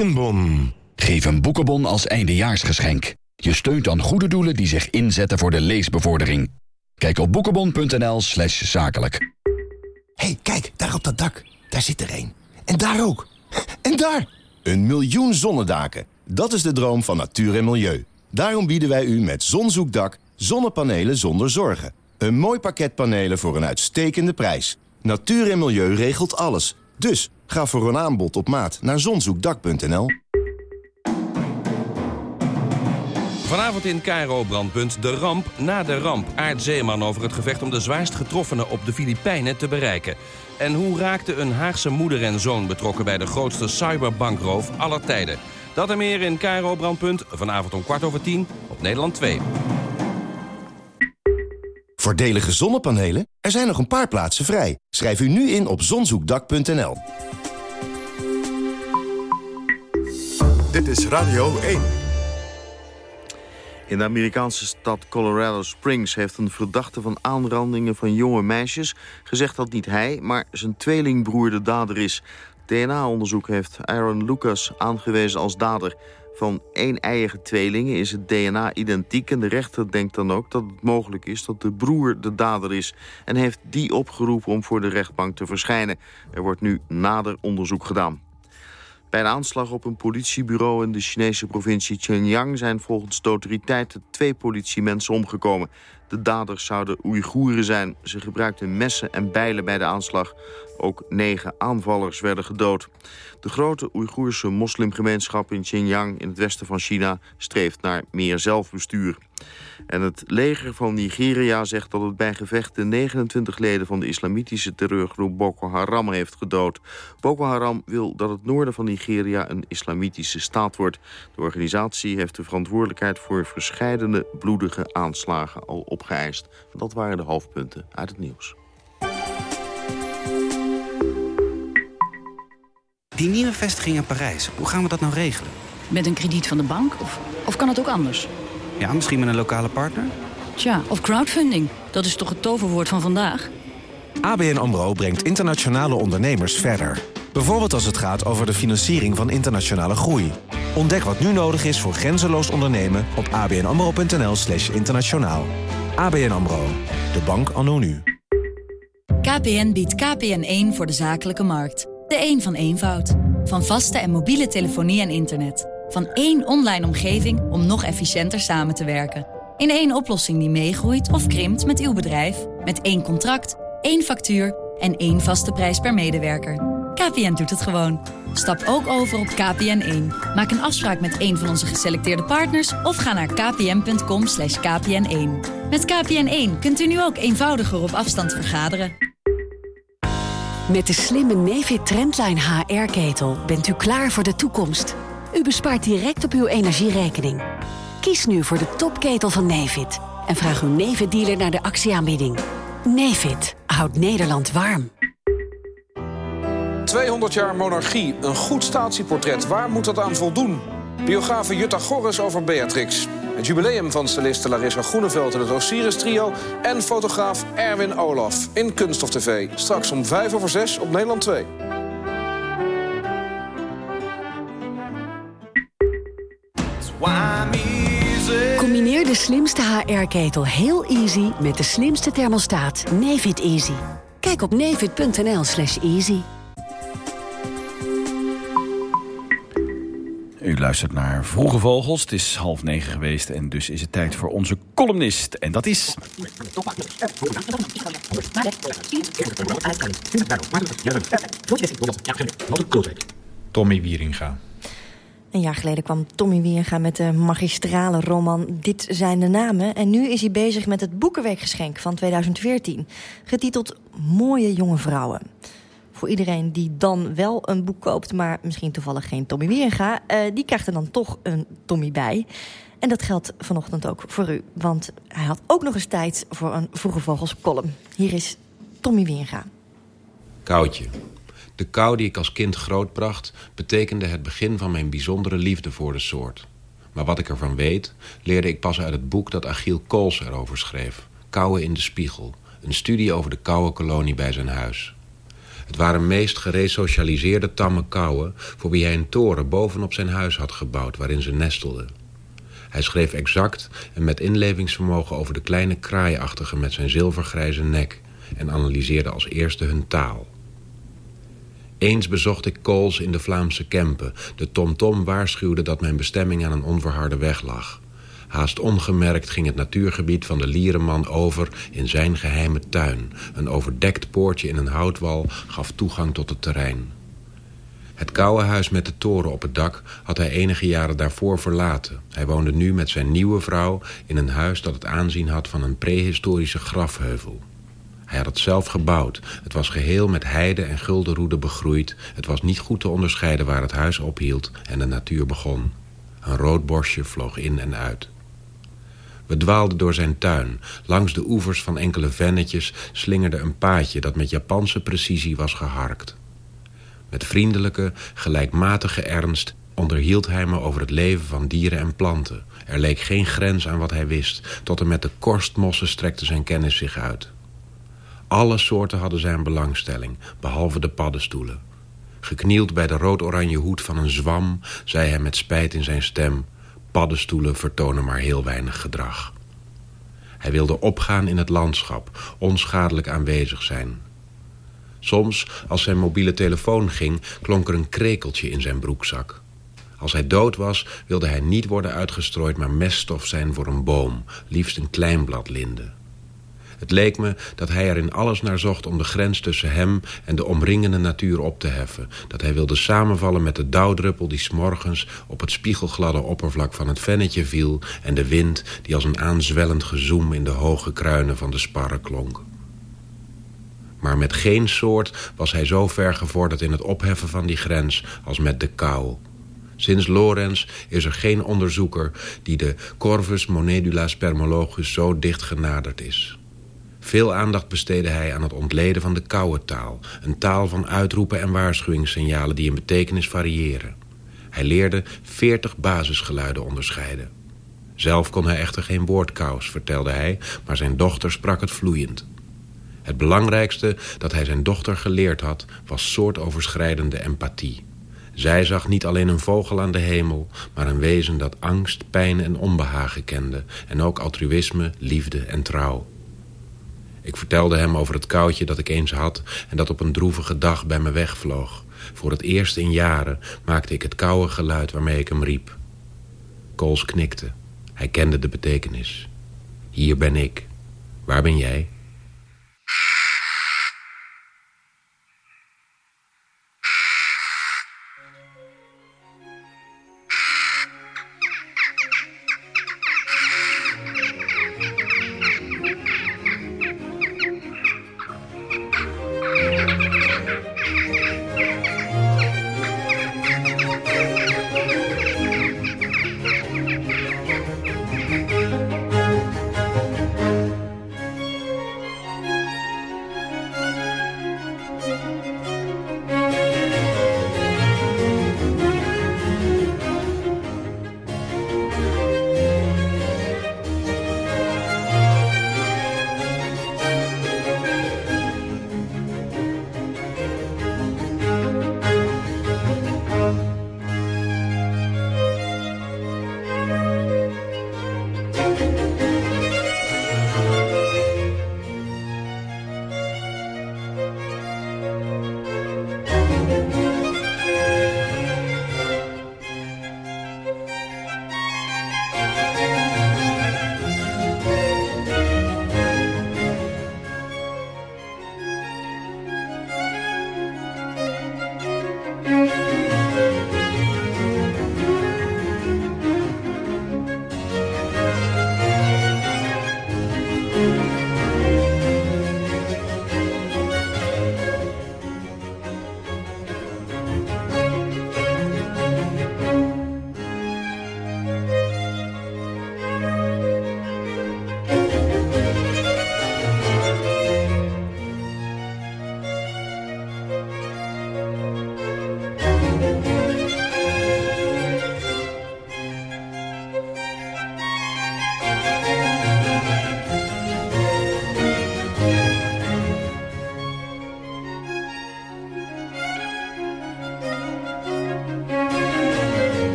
S22: Boekenbon.
S23: Geef een boekenbon als eindejaarsgeschenk. Je steunt dan goede doelen die zich inzetten voor de leesbevordering. Kijk op boekenbon.nl slash zakelijk.
S22: Hé, hey, kijk, daar op dat dak. Daar zit er een. En daar ook. En daar! Een miljoen zonnedaken. Dat is de droom van natuur en milieu. Daarom bieden wij u met Zonzoekdak zonnepanelen zonder zorgen. Een mooi pakket panelen voor een uitstekende prijs. Natuur en milieu regelt alles. Dus Ga voor een aanbod op maat naar zonzoekdak.nl.
S24: Vanavond in Cairo brandpunt de ramp na de ramp. Aart Zeeman over het gevecht om de zwaarst getroffenen op de Filipijnen te bereiken. En hoe raakte een Haagse moeder en zoon betrokken bij de grootste cyberbankroof aller tijden? Dat en meer in Cairo brandpunt vanavond om kwart over tien op Nederland 2.
S22: Voordelige zonnepanelen? Er zijn nog een paar plaatsen vrij. Schrijf u nu in op zonzoekdak.nl.
S25: Dit is Radio 1.
S1: In de Amerikaanse stad Colorado Springs heeft een verdachte van aanrandingen van jonge meisjes gezegd dat niet hij, maar zijn tweelingbroer de dader is. DNA-onderzoek heeft Aaron Lucas aangewezen als dader. Van één-eiige tweelingen is het DNA identiek en de rechter denkt dan ook dat het mogelijk is dat de broer de dader is en heeft die opgeroepen om voor de rechtbank te verschijnen. Er wordt nu nader onderzoek gedaan. Bij een aanslag op een politiebureau in de Chinese provincie Xinjiang zijn volgens de autoriteiten twee politiemensen omgekomen. De daders zouden Oeigoeren zijn. Ze gebruikten messen en bijlen bij de aanslag. Ook negen aanvallers werden gedood. De grote Oeigoerse moslimgemeenschap in Xinjiang in het westen van China streeft naar meer zelfbestuur. En het leger van Nigeria zegt dat het bij gevechten 29 leden van de islamitische terreurgroep Boko Haram heeft gedood. Boko Haram wil dat het noorden van Nigeria een islamitische staat wordt. De organisatie heeft de verantwoordelijkheid voor verscheidene bloedige aanslagen al opgeëist. Dat waren de hoofdpunten uit het nieuws.
S26: Die nieuwe vestiging in Parijs, hoe gaan we dat nou regelen?
S27: Met een krediet van de bank? Of, of kan het ook anders?
S26: Ja, misschien met een lokale partner?
S27: Tja, of crowdfunding. Dat is toch het toverwoord van vandaag?
S28: ABN AMRO brengt internationale ondernemers verder. Bijvoorbeeld als het gaat over de financiering van internationale groei. Ontdek wat nu nodig is voor grenzeloos ondernemen op abnamro.nl slash internationaal. ABN AMRO, de bank anno.
S2: KPN biedt KPN1 voor de zakelijke markt. De een van eenvoud. Van vaste en mobiele telefonie en internet. Van één online omgeving om nog efficiënter samen te werken. In één oplossing die meegroeit of krimpt met uw bedrijf. Met één contract, één factuur en één vaste prijs per medewerker. KPN doet het gewoon. Stap ook over op KPN1. Maak een afspraak met een van onze geselecteerde partners... of ga naar kpn.com kpn1. Met KPN1 kunt u nu ook eenvoudiger op afstand vergaderen.
S29: Met de slimme Nefit Trendline HR-ketel bent u klaar voor de toekomst. U bespaart direct op uw energierekening. Kies nu voor de topketel van Nefit en vraag uw Nefit-dealer naar de actieaanbieding. Nefit houdt Nederland warm.
S30: 200 jaar monarchie, een goed statieportret. Waar moet dat aan voldoen? Biografe Jutta Gorres over Beatrix. Het jubileum van styliste Larissa Groeneveld en het Osiris-trio... en fotograaf Erwin Olaf in Kunststof TV. Straks om 5 over 6 op Nederland 2.
S29: Combineer de slimste HR-ketel heel easy met de slimste thermostaat Nefit Easy. Kijk op nefit.nl slash easy.
S21: U luistert naar Vroege Vogels. Het is half negen geweest en dus is het tijd voor onze columnist. En dat is...
S31: Tommy Wieringa.
S10: Een jaar geleden kwam Tommy Wieringa met de magistrale roman Dit zijn de namen. En nu is hij bezig met het Boekenweekgeschenk van 2014. Getiteld Mooie jonge vrouwen. Voor iedereen die dan wel een boek koopt, maar misschien toevallig geen Tommy Wieringa... Uh, die krijgt er dan toch een Tommy bij. En dat geldt vanochtend ook voor u. Want hij had ook nog eens tijd voor een Vroege Vogels column. Hier is Tommy Wieringa.
S32: Koudje. De kou die ik als kind grootbracht... betekende het begin van mijn bijzondere liefde voor de soort. Maar wat ik ervan weet, leerde ik pas uit het boek... dat Achiel Kools erover schreef. Kouwen in de spiegel. Een studie over de koude kolonie bij zijn huis. Het waren meest geresocialiseerde tamme kauwen... voor wie hij een toren bovenop zijn huis had gebouwd... waarin ze nestelden. Hij schreef exact en met inlevingsvermogen over de kleine kraaiachtige... met zijn zilvergrijze nek... en analyseerde als eerste hun taal. Eens bezocht ik Kools in de Vlaamse Kempen. De tomtom waarschuwde dat mijn bestemming aan een onverharde weg lag. Haast ongemerkt ging het natuurgebied van de Lierenman over in zijn geheime tuin. Een overdekt poortje in een houtwal gaf toegang tot het terrein. Het koude huis met de toren op het dak had hij enige jaren daarvoor verlaten. Hij woonde nu met zijn nieuwe vrouw in een huis dat het aanzien had van een prehistorische grafheuvel. Hij had het zelf gebouwd. Het was geheel met heide en guldenroede begroeid. Het was niet goed te onderscheiden waar het huis ophield en de natuur begon. Een rood borstje vloog in en uit. We dwaalden door zijn tuin. Langs de oevers van enkele vennetjes slingerde een paadje dat met Japanse precisie was geharkt. Met vriendelijke, gelijkmatige ernst onderhield hij me over het leven van dieren en planten. Er leek geen grens aan wat hij wist. Tot en met de korstmossen strekte zijn kennis zich uit. Alle soorten hadden zijn belangstelling, behalve de paddenstoelen. Geknield bij de rood-oranje hoed van een zwam, zei hij met spijt in zijn stem... paddenstoelen vertonen maar heel weinig gedrag. Hij wilde opgaan in het landschap, onschadelijk aanwezig zijn. Soms, als zijn mobiele telefoon ging, klonk er een krekeltje in zijn broekzak. Als hij dood was, wilde hij niet worden uitgestrooid... maar meststof zijn voor een boom, liefst een kleinbladlinde. Het leek me dat hij er in alles naar zocht om de grens tussen hem en de omringende natuur op te heffen. Dat hij wilde samenvallen met de dauwdruppel die s'morgens op het spiegelgladde oppervlak van het vennetje viel... en de wind die als een aanzwellend gezoem in de hoge kruinen van de sparren klonk. Maar met geen soort was hij zo ver gevorderd in het opheffen van die grens als met de kou. Sinds Lorenz is er geen onderzoeker die de Corvus monedula spermologus zo dicht genaderd is. Veel aandacht besteedde hij aan het ontleden van de koude taal. Een taal van uitroepen en waarschuwingssignalen die in betekenis variëren. Hij leerde veertig basisgeluiden onderscheiden. Zelf kon hij echter geen woordkous, vertelde hij, maar zijn dochter sprak het vloeiend. Het belangrijkste dat hij zijn dochter geleerd had, was soortoverschrijdende empathie. Zij zag niet alleen een vogel aan de hemel, maar een wezen dat angst, pijn en onbehagen kende... en ook altruïsme, liefde en trouw. Ik vertelde hem over het koudje dat ik eens had... en dat op een droevige dag bij me wegvloog. Voor het eerst in jaren maakte ik het koude geluid waarmee ik hem riep. Kools knikte. Hij kende de betekenis. Hier ben ik. Waar ben jij?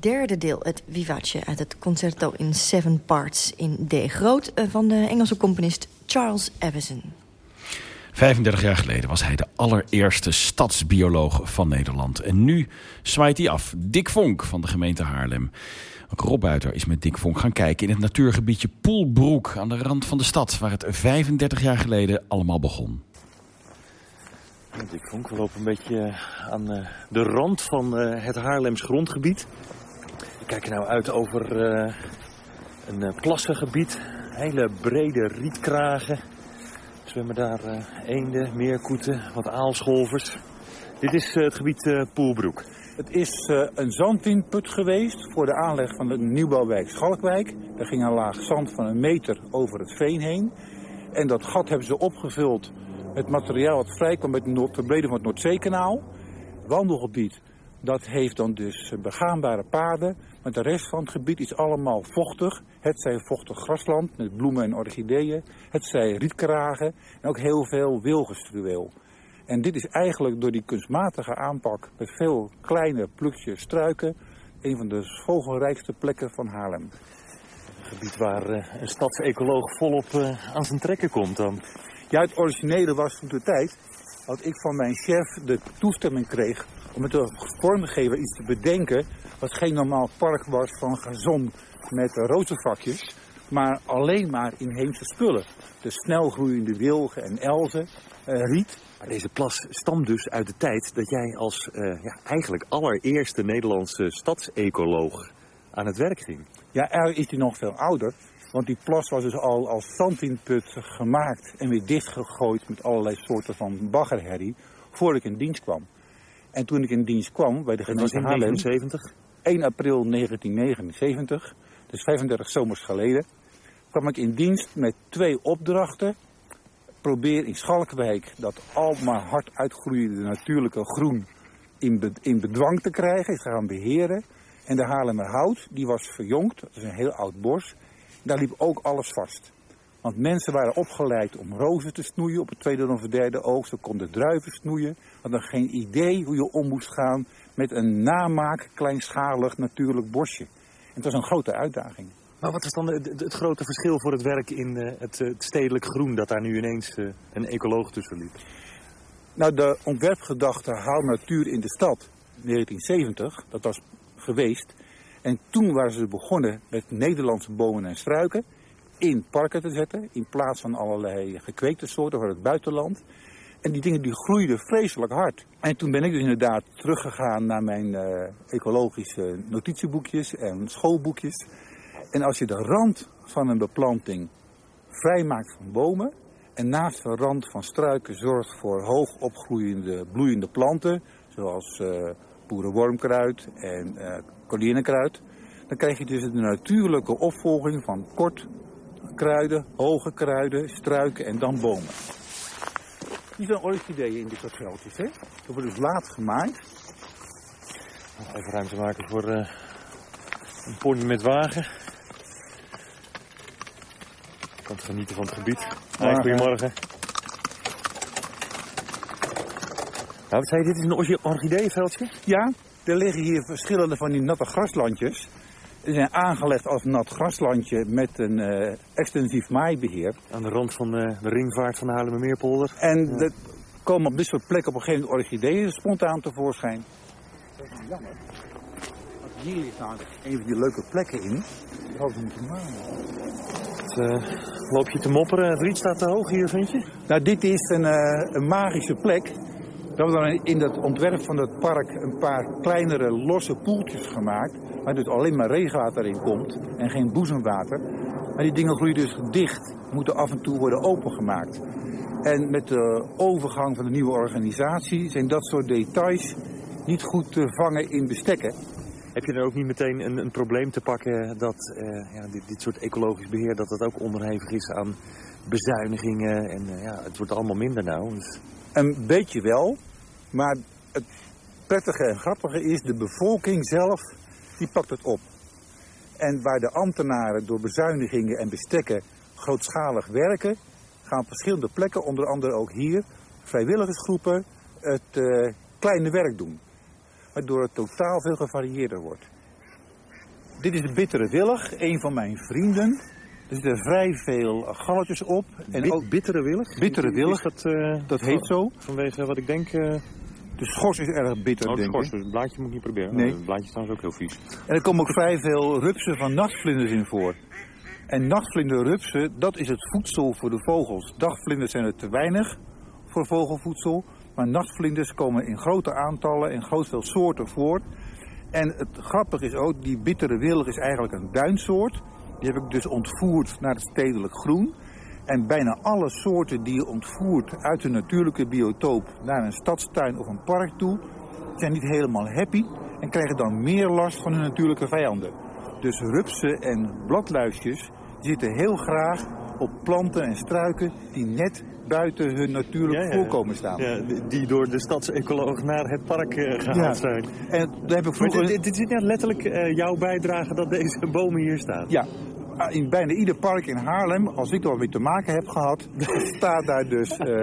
S10: Derde deel, het Vivace... uit het Concerto in Seven Parts in D groot... Eh, van de Engelse componist Charles Evison.
S21: 35 jaar geleden was hij de allereerste stadsbioloog van Nederland. En nu zwaait hij af. Dick Vonk van de gemeente Haarlem. Rob Buiter is met Dick Vonk gaan kijken in het natuurgebiedje Poelbroek... aan de rand van de stad, waar het 35 jaar geleden allemaal begon.
S33: Dick Vonk, we lopen een beetje aan eh, de rand van eh, het Haarlems grondgebied. Kijken nou uit over uh, een plassengebied. Hele brede rietkragen. Zwemmen daar eenden, meerkoeten, wat aalscholvers. Dit is het gebied Poelbroek.
S34: Het is een zandinput geweest voor de aanleg van de nieuwbouwwijk Schalkwijk. Er ging een laag zand van een meter over het veen heen. En dat gat hebben ze opgevuld het materiaal wat vrijkwam met het verbreden van het Noordzeekanaal. Wandelgebied, dat heeft dan dus begaanbare paden. Maar de rest van het gebied is allemaal vochtig. Het zij vochtig grasland met bloemen en orchideeën. Het zij rietkragen en ook heel veel wilgestruweel. En dit is eigenlijk door die kunstmatige aanpak met veel kleine plukjes struiken... een van de vogelrijkste plekken van Haarlem.
S33: Een gebied waar uh, een stadsecoloog volop uh, aan zijn trekken komt dan.
S34: Ja, het originele was toen de tijd dat ik van mijn chef de toestemming kreeg om met de vormgever iets te bedenken wat geen normaal park was van gazon met rozenvakjes, maar alleen maar inheemse spullen. De snelgroeiende wilgen en elzen, uh, riet.
S33: Maar deze plas stamt dus uit de tijd dat jij als uh, ja, eigenlijk allereerste Nederlandse stadsecoloog aan het werk ging.
S34: Ja, eigenlijk is hij nog veel ouder. Want die plas was dus al als zandinput gemaakt en weer dichtgegooid met allerlei soorten van baggerherrie voordat ik in dienst kwam. En toen ik in dienst kwam bij de gemeente Haarlem... 1 april 1979, dus 35 zomers geleden, kwam ik in dienst met twee opdrachten. Probeer in Schalkwijk dat al maar hard uitgroeiende natuurlijke groen in, in bedwang te krijgen, te gaan beheren. En de Haarlemmerhout, die was verjongd, dat is een heel oud bos. Daar liep ook alles vast. Want mensen waren opgeleid om rozen te snoeien op het tweede of het derde oogst. Ze konden druiven snoeien. Hadden geen idee hoe je om moest gaan met een namaak, kleinschalig natuurlijk bosje. En het was een grote uitdaging.
S33: Maar wat is dan het, het grote verschil voor het werk in uh, het, het, stedelijk groen... dat daar nu ineens uh, een ecoloog tussen liep?
S34: Nou, de ontwerpgedachte Haal Natuur in de Stad, 1970, dat was geweest. En toen waren ze begonnen met Nederlandse bomen en struiken in parken te zetten. In plaats van allerlei gekweekte soorten voor het buitenland. En die dingen die groeiden vreselijk hard. En toen ben ik dus inderdaad teruggegaan naar mijn uh, ecologische notitieboekjes en schoolboekjes. En als je de rand van een beplanting vrijmaakt van bomen... en naast de rand van struiken zorgt voor hoog opgroeiende bloeiende planten... zoals uh, boerenwormkruid en uh, dan krijg je dus de natuurlijke opvolging van kort kruiden, hoge kruiden, struiken en dan bomen. Die zijn orchideeën in dit soort veldjes, hè? Dat wordt dus laat gemaaid.
S33: Even ruimte maken voor uh, een pony met wagen. Ik kan genieten van het gebied. Hey, goedemorgen. Nou, wat zei je, dit is een orchideeënveldje?
S34: Ja, er liggen hier verschillende van die natte graslandjes. Die zijn aangelegd als nat graslandje met een uh, extensief maaibeheer.
S33: Aan de rand van uh, de ringvaart van de Haarlemmermeerpolder.
S34: En ja. er komen op dit soort plekken op een gegeven moment orchideeën spontaan tevoorschijn. Dat is jammer. Want hier ligt nou een van die leuke plekken in. We moeten maken.
S33: Uh, loop je te mopperen? Het riet staat te hoog hier, vind je?
S34: Nou, dit is een, een magische plek. We hebben dan in het ontwerp van het park een paar kleinere losse poeltjes gemaakt. Waar dus alleen maar regenwater in komt en geen boezemwater. Maar die dingen groeien dus dicht, moeten af en toe worden opengemaakt. En met de overgang van de nieuwe organisatie zijn dat soort details niet goed te vangen in bestekken.
S33: Heb je er ook niet meteen een, een probleem te pakken dat uh, ja, dit, dit, soort ecologisch beheer dat dat ook onderhevig is aan bezuinigingen en uh, ja, het wordt allemaal minder nou. Dus...
S34: Een beetje wel, maar het prettige en grappige is, de bevolking zelf, die pakt het op. En waar de ambtenaren door bezuinigingen en bestekken grootschalig werken, gaan op verschillende plekken, onder andere ook hier, vrijwilligersgroepen het uh, kleine werk doen. Waardoor het totaal veel gevarieerder wordt. Dit is de bittere willig, een van mijn vrienden. Er zitten vrij veel galletjes op.
S33: En Bit, ook bittere willig?
S34: Bittere willig,
S33: dat, uh,
S34: dat heet zo.
S33: Vanwege wat ik denk... Uh...
S34: De schors is erg bitter,
S33: oh, de
S34: denk
S33: schors,
S34: ik.
S33: Dus het blaadje moet ik niet proberen.
S34: Nee.
S33: Het blaadje is trouwens ook heel vies.
S34: En er komen ook vrij veel rupsen van nachtvlinders in voor. En nachtvlinderrupsen, dat is het voedsel voor de vogels. Dagvlinders zijn er te weinig voor vogelvoedsel. Maar nachtvlinders komen in grote aantallen en groot veel soorten voor. En het grappige is ook, die bittere willig is eigenlijk een duinsoort. Die heb ik dus ontvoerd naar het stedelijk groen. En bijna alle soorten die je ontvoert uit een natuurlijke biotoop naar een stadstuin of een park toe, zijn niet helemaal happy en krijgen dan meer last van hun natuurlijke vijanden. Dus rupsen en bladluisjes zitten heel graag op planten en struiken die net buiten hun natuurlijk
S33: ja, ja.
S34: voorkomen staan.
S33: Ja, die door de stadsecoloog naar het park uh, gehaald
S34: Ja.
S33: zijn.
S34: En daar heb ik vroeger...
S33: Dit, dit is net letterlijk uh, jouw bijdrage dat deze bomen hier staan.
S34: Ja, in bijna ieder park in Haarlem, als ik er wat mee te maken heb gehad, staat daar dus uh,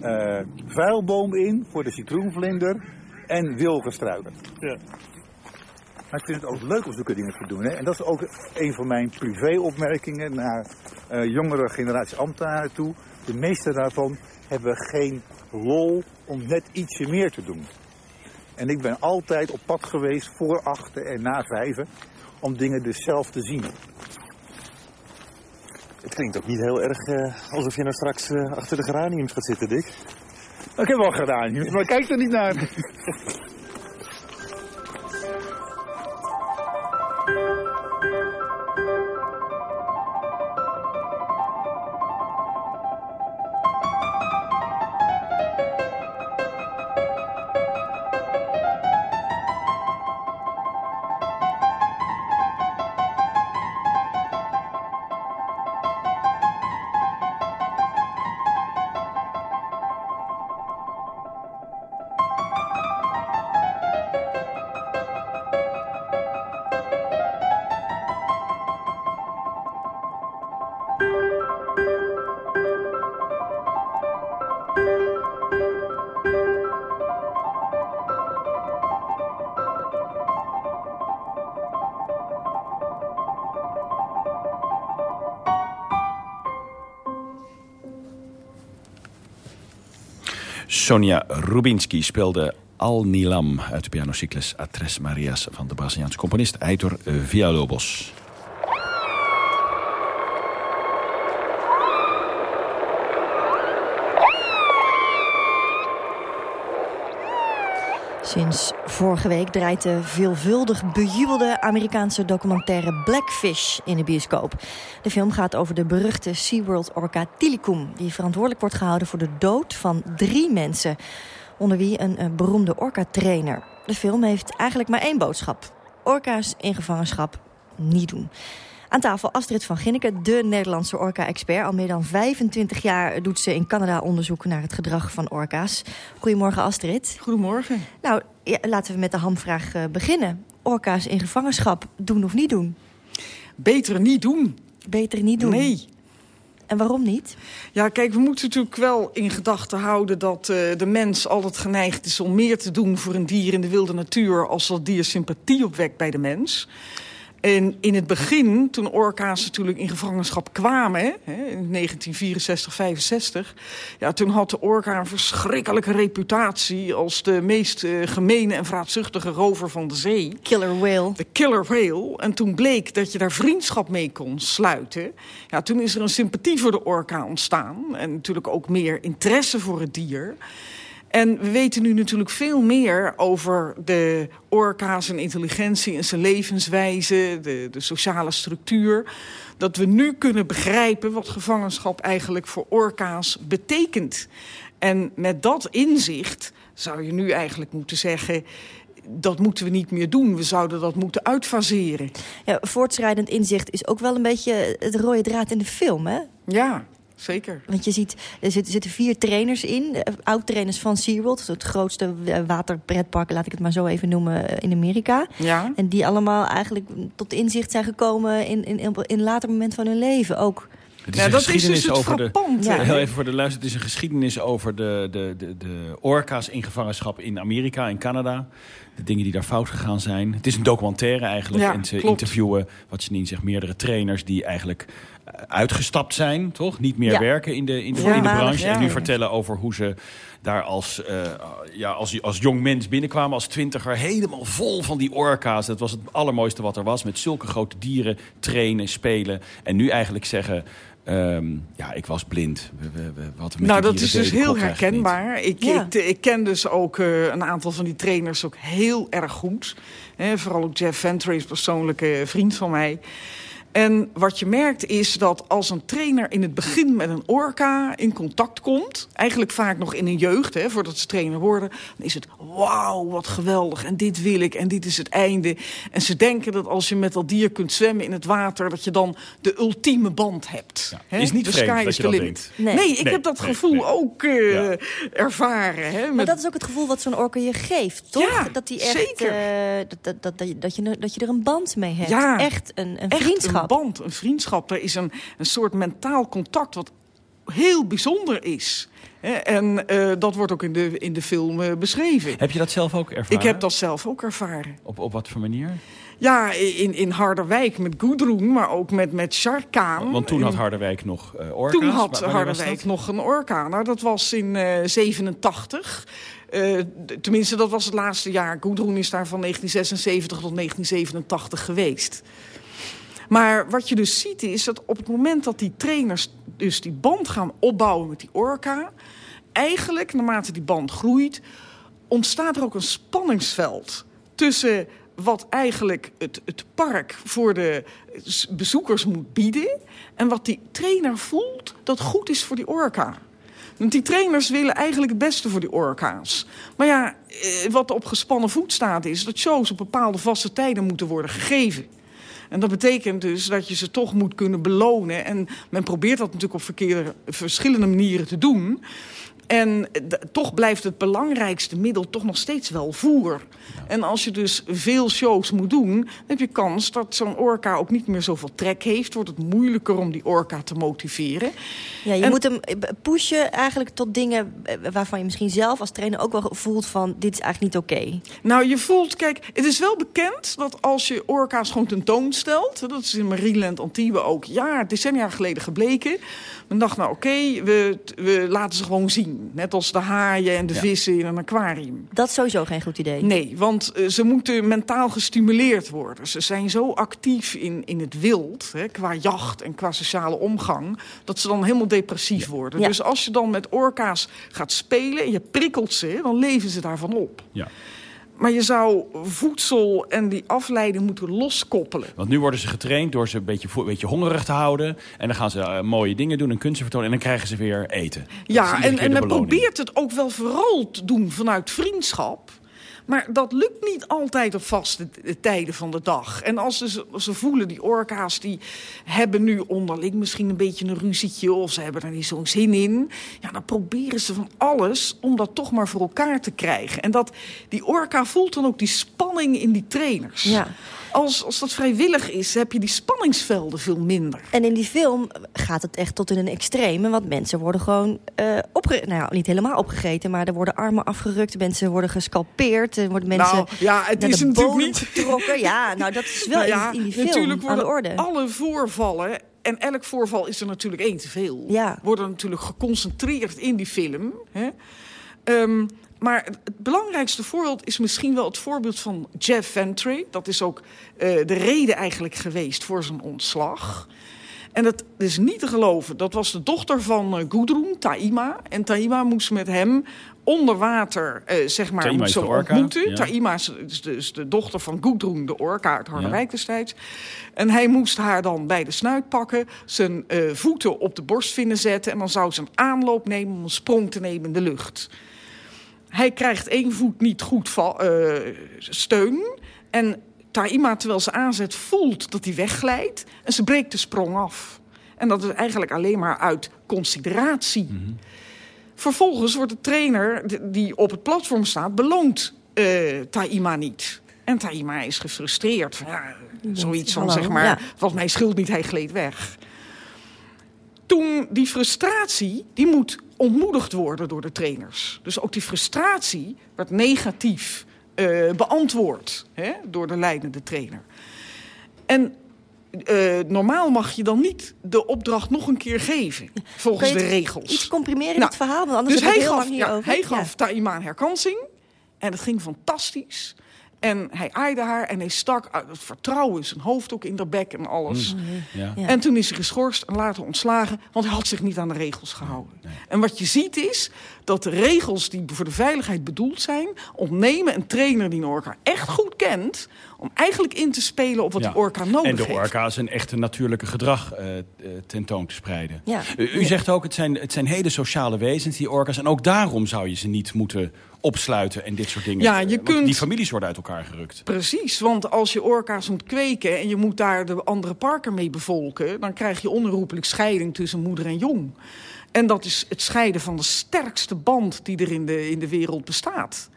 S34: uh, vuilboom in voor de citroenvlinder en wilgenstruiken.
S33: Ja.
S34: Maar ik vind het ook leuk om zulke dingen te doen. Hè? En dat is ook een van mijn privéopmerkingen naar uh, jongere generatie ambtenaren toe. De meeste daarvan hebben geen lol om net ietsje meer te doen. En ik ben altijd op pad geweest voor achter en na vijven om dingen dus zelf te zien.
S33: Het klinkt ook niet heel erg uh, alsof je nou straks uh, achter de geraniums gaat zitten, Dick.
S34: Ik heb wel geraniums, maar kijk er niet naar.
S21: Sonja Rubinski speelde Al Nilam uit de pianocyclus A Tres Marias van de Braziliaanse componist Heitor Villalobos.
S10: Sinds vorige week draait de veelvuldig bejubelde Amerikaanse documentaire Blackfish in de bioscoop. De film gaat over de beruchte SeaWorld-orka Tilikum... die verantwoordelijk wordt gehouden voor de dood van drie mensen. Onder wie een, een beroemde orka-trainer. De film heeft eigenlijk maar één boodschap. Orka's in gevangenschap niet doen. Aan tafel Astrid van Ginneke, de Nederlandse orka-expert. Al meer dan 25 jaar doet ze in Canada onderzoek naar het gedrag van orka's. Goedemorgen Astrid.
S35: Goedemorgen.
S10: Nou, ja, laten we met de hamvraag uh, beginnen. Orka's in gevangenschap, doen of niet doen?
S35: Beter niet doen.
S10: Beter niet doen?
S35: Nee.
S10: En waarom niet?
S35: Ja, kijk, we moeten natuurlijk wel in gedachten houden... dat uh, de mens altijd geneigd is om meer te doen voor een dier in de wilde natuur... als dat dier sympathie opwekt bij de mens. En in het begin, toen orka's natuurlijk in gevangenschap kwamen... Hè, in 1964, 65... Ja, toen had de orka een verschrikkelijke reputatie... als de meest uh, gemene en vraatzuchtige rover van de zee.
S10: Killer whale.
S35: De killer whale. En toen bleek dat je daar vriendschap mee kon sluiten. Ja, toen is er een sympathie voor de orka ontstaan. En natuurlijk ook meer interesse voor het dier... En we weten nu natuurlijk veel meer over de orka, zijn intelligentie en zijn levenswijze, de, de sociale structuur. Dat we nu kunnen begrijpen wat gevangenschap eigenlijk voor orka's betekent. En met dat inzicht zou je nu eigenlijk moeten zeggen dat moeten we niet meer doen. We zouden dat moeten uitfaseren.
S10: Ja, voortschrijdend inzicht is ook wel een beetje het rode draad in de film, hè?
S35: Ja, Zeker.
S10: Want je ziet, er zitten vier trainers in. Oud-trainers van SeaWorld. Het grootste waterpretpark, laat ik het maar zo even noemen, in Amerika.
S35: Ja.
S10: En die allemaal eigenlijk tot inzicht zijn gekomen in, in, in een later moment van hun leven. Ook
S21: het is ja, een dat geschiedenis is dus over de. Ja. Heel even voor de luister. Het is een geschiedenis over de, de, de, de orka's in gevangenschap in Amerika en Canada. De dingen die daar fout gegaan zijn. Het is een documentaire eigenlijk.
S35: Ja,
S21: en ze
S35: klopt.
S21: interviewen, wat Janine zegt, meerdere trainers die eigenlijk uitgestapt zijn, toch? Niet meer
S10: Ja.
S21: werken in de, in de,
S10: Ja.
S21: in de branche.
S10: Ja.
S21: En nu vertellen over hoe ze daar als, eh, ja, als, als jong mens binnenkwamen, als twintiger. Helemaal vol van die orka's. Dat was het allermooiste wat er was. Met zulke grote dieren trainen, spelen. En nu eigenlijk zeggen... ehm, ja, ik was blind. We, we, we, wat
S35: nou,
S21: die
S35: dat is dus heel herkenbaar. Ik,
S10: Ja.
S35: ik, ik ken dus ook eh, een aantal van die trainers ook heel erg goed. Hè, vooral ook Jeff een persoonlijke vriend van mij. En wat je merkt is dat als een trainer in het begin met een orka in contact komt... eigenlijk vaak nog in hun jeugd, hè, voordat ze trainer worden... dan is het wauw, wat geweldig en dit wil ik en dit is het einde. En ze denken dat als je met dat dier kunt zwemmen in het water... dat je dan de ultieme band hebt. Hè?
S21: Is niet vreemd
S35: sky
S21: dat
S35: is the limit. Nee,
S10: Nee.
S35: ik
S21: Nee,
S35: heb dat
S21: nee,
S35: gevoel
S21: nee.
S35: ook eh,
S21: Ja.
S35: ervaren. Hè,
S10: Maar
S35: met-
S10: dat is ook het gevoel wat zo'n orka je geeft, toch?
S35: Ja,
S10: dat, die echt,
S35: zeker.
S10: eh, dat, dat, dat, dat, je, dat, je, er een band mee hebt.
S35: Ja.
S10: Echt een, een
S35: echt
S10: vriendschap.
S35: een band, een vriendschap. Er is een, een soort mentaal contact wat heel bijzonder is. En eh, dat wordt ook in de, in de film eh, beschreven.
S21: Heb je dat zelf ook ervaren?
S35: Ik heb dat zelf ook ervaren.
S21: Op, op wat voor manier?
S35: Ja, in, in Harderwijk met Gudrun, maar ook met, met Sharkaan.
S21: Want toen had Harderwijk nog orka's.
S35: Toen had Harderwijk nog een orka. Nou, dat was in eh 87. Eh, d- tenminste, dat was het laatste jaar. Gudrun is daar van 1976 tot 1987 geweest. Maar wat je dus ziet is dat op het moment dat die trainers dus die band gaan opbouwen met die orka... eigenlijk, naarmate die band groeit, ontstaat er ook een spanningsveld tussen wat eigenlijk het, het park voor de bezoekers moet bieden... en wat die trainer voelt dat goed is voor die orka. Want die trainers willen eigenlijk het beste voor die orka's. Maar ja, eh, wat op gespannen voet staat is... dat shows op bepaalde vaste tijden moeten worden gegeven. En dat betekent dus dat je ze toch moet kunnen belonen. En men probeert dat natuurlijk op verschillende manieren te doen. En d- toch blijft het belangrijkste middel toch nog steeds wel voer. En als je dus veel shows moet doen... dan heb je kans dat zo'n orka ook niet meer zoveel trek heeft. Wordt het moeilijker om die orka te motiveren.
S10: Ja, je
S35: En-
S10: moet hem eh, pushen eigenlijk tot dingen eh, waarvan je misschien zelf als trainer ook wel voelt van dit is eigenlijk niet oké.
S35: Nou, je voelt, kijk, het is wel bekend dat als je orka's gewoon tentoonstelt... dat is in Marineland Antibes ook ja, decennia geleden gebleken... men dacht, nou oké, we, we laten ze gewoon zien. Zien. Net als de haaien en de
S10: Ja.
S35: vissen in een aquarium.
S10: Dat is sowieso geen goed idee.
S35: Nee, want eh, ze moeten mentaal gestimuleerd worden. Ze zijn zo actief in, in het wild, hè, qua jacht en qua sociale omgang... dat ze dan helemaal depressief worden.
S10: Ja.
S35: Dus als je dan met orka's gaat spelen en je prikkelt ze... dan leven ze daarvan op.
S21: Ja.
S35: Maar je zou voedsel en die afleiding moeten loskoppelen.
S21: Want nu worden ze getraind door ze een beetje, een beetje hongerig te houden. En dan gaan ze eh, mooie dingen doen en kunsten vertonen. En dan krijgen ze weer eten.
S35: Ja, en, en men probeert het ook wel vooral te doen vanuit vriendschap. Maar dat lukt niet altijd op vaste tijden van de dag. En als ze, ze voelen, die orka's, die hebben nu onderling misschien een beetje een ruzietje... of ze hebben er niet zo'n zin in. Ja, dan proberen ze van alles om dat toch maar voor elkaar te krijgen. En dat, die orka voelt dan ook die spanning in die trainers.
S10: Ja.
S35: Als, als dat vrijwillig is, heb je die spanningsvelden veel minder.
S10: En in die film gaat het echt tot in een extreme. Want mensen worden gewoon uh, opge nou ja, niet helemaal opgegeten, maar er worden armen afgerukt. Mensen worden gescalpeerd. Er worden mensen
S35: Nou, ja, het
S10: naar
S35: is
S10: de
S35: natuurlijk niet-
S10: getrokken. Ja, nou dat is wel
S35: Nou ja,
S10: in, in die film
S35: natuurlijk
S10: aan de
S35: worden
S10: orde.
S35: alle voorvallen... en elk voorval is er natuurlijk één te veel...
S10: Ja.
S35: worden natuurlijk geconcentreerd in die film. Hè? Ehm, maar het belangrijkste voorbeeld is misschien wel het voorbeeld van Jeff Ventre. Dat is ook eh, de reden eigenlijk geweest voor zijn ontslag. En dat is niet te geloven. Dat was de dochter van eh, Gudrun, Taima. En Taima moest met hem onder water, eh, zeg maar,
S21: Taima orka,
S35: ontmoeten.
S21: ja.
S35: Taima is, is de, is de dochter van Gudrun, de orka uit Harderwijk destijds. En hij moest haar dan bij de snuit pakken, zijn voeten op de borstvinnen zetten... en dan zou ze een aanloop nemen om een sprong te nemen in de lucht. Hij krijgt één voet niet goed va- eh, steun. En Taima, terwijl ze aanzet, voelt dat hij wegglijdt. En ze breekt de sprong af. En dat is eigenlijk alleen maar uit consideratie. Vervolgens wordt de trainer die op het platform staat... beloont eh Taima niet. En Taima is gefrustreerd. Van, ja, zoiets van,
S10: hallo,
S35: zeg maar,
S10: ja.
S35: wat mij schuld niet, hij gleed weg toen die frustratie, die moet ontmoedigd worden door de trainers. Dus ook die frustratie werd negatief eh, beantwoord hè, door de leidende trainer. En eh, normaal mag je dan niet de opdracht nog een keer geven, volgens de regels.
S10: Iets comprimeren in
S35: Nou,
S10: het verhaal, want anders
S35: dus
S10: hebben
S35: hij gaf,
S10: heel lang
S35: ja, hij gaf Taima een herkansing en het ging fantastisch. En hij aaide haar en hij stak uit het vertrouwen zijn hoofd ook in de bek en alles.
S21: Mm. Ja. Ja.
S35: En toen is hij geschorst en later ontslagen, want hij had zich niet aan de regels gehouden. En wat je ziet is dat de regels die voor de veiligheid bedoeld zijn, ontnemen een trainer die een orka echt goed kent, om eigenlijk in te spelen op wat
S21: Ja.
S35: die orka nodig
S21: En de
S35: heeft.
S21: orka zijn echte natuurlijke gedrag eh, eh, tentoon te spreiden.
S35: Ja.
S21: U, u zegt ook, het zijn, het zijn hele sociale wezens, die orka's. En ook daarom zou je ze niet moeten opsluiten en dit soort dingen.
S35: Ja, je
S21: Eh,
S35: kunt-
S21: Die families worden uit elkaar gerukt.
S35: Precies, want als je orka's moet kweken en je moet daar de andere parken mee bevolken, dan krijg je onherroepelijk scheiding tussen moeder en jong. En dat is het scheiden van de sterkste band die er in de, in de wereld bestaat.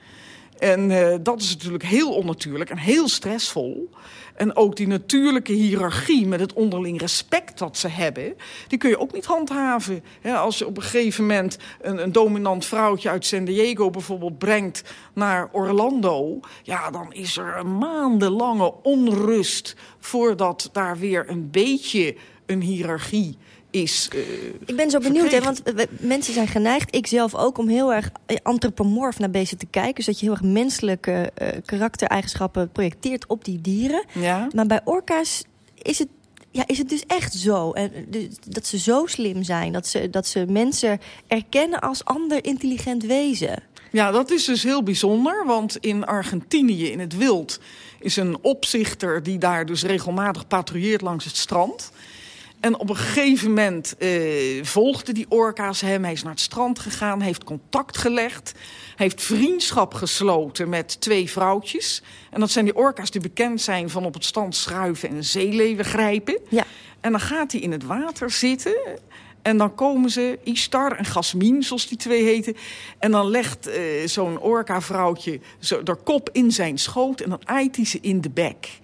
S35: En eh, dat is natuurlijk heel onnatuurlijk en heel stressvol. En ook die natuurlijke hiërarchie met het onderling respect dat ze hebben... die kun je ook niet handhaven. Als je op een gegeven moment een, een dominant vrouwtje uit San Diego bijvoorbeeld brengt naar Orlando... ja, dan is er een maandenlange onrust voordat daar weer een beetje een hiërarchie is. eh,
S10: Ik ben zo benieuwd, hè, want we- mensen zijn geneigd, ik zelf ook, om heel erg eh, antropomorf naar beesten te kijken. Dus dat je heel erg menselijke eh, karaktereigenschappen projecteert op die dieren.
S35: Ja.
S10: Maar bij orka's is het, ja, is het dus echt zo. En, dus dat ze zo slim zijn, dat ze, dat ze mensen erkennen als ander intelligent wezen.
S35: Ja, dat is dus heel bijzonder, want in Argentinië, in het wild... is een opzichter die daar dus regelmatig patrouilleert langs het strand. En op een gegeven moment eh, volgden die orka's hem. Hij is naar het strand gegaan, heeft contact gelegd... heeft vriendschap gesloten met twee vrouwtjes. En dat zijn die orka's die bekend zijn van op het strand schuiven... en zeeleven grijpen.
S10: Ja.
S35: En dan gaat hij in het water zitten... En dan komen ze, Ishtar en Gasmin, zoals die twee heten. En dan legt eh, zo'n orka-vrouwtje zo, haar kop in zijn schoot... en dan aait hij ze in de bek.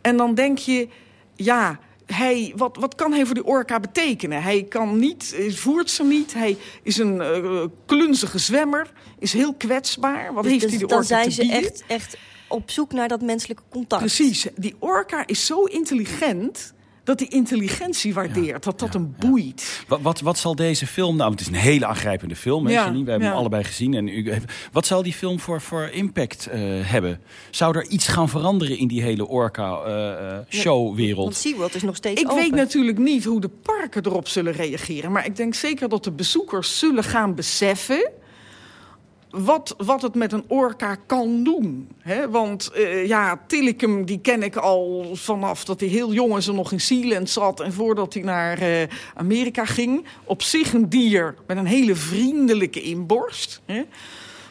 S35: En dan denk je, ja, hij, wat, wat kan hij voor die orka betekenen? Hij kan niet, hij voert ze niet, hij is een eh, klunzige zwemmer... is heel kwetsbaar. Wat
S10: Dus-
S35: heeft
S10: dus
S35: hij die
S10: dan
S35: orka
S10: zijn
S35: te
S10: ze
S35: bieden?
S10: echt, echt op zoek naar dat menselijke contact.
S35: Precies. Die orka is zo intelligent dat hij intelligentie waardeert, dat dat hem boeit.
S21: Wat, wat, wat zal deze film, nou het is een hele aangrijpende film, hè, Janine? we hebben
S35: ja.
S21: hem allebei gezien. En u, wat zal die film voor, voor impact eh, hebben? Zou er iets gaan veranderen in die hele Orca-showwereld?
S10: Want SeaWorld is nog steeds
S35: Ik
S10: open.
S35: weet natuurlijk niet hoe de parken erop zullen reageren. Maar ik denk zeker dat de bezoekers zullen gaan beseffen... wat, wat het met een orka kan doen. hè? Want eh, ja, Tillicum die ken ik al vanaf dat hij heel jong is... en nog in Sealand zat en voordat hij naar eh, Amerika ging. Op zich een dier met een hele vriendelijke inborst. Hè?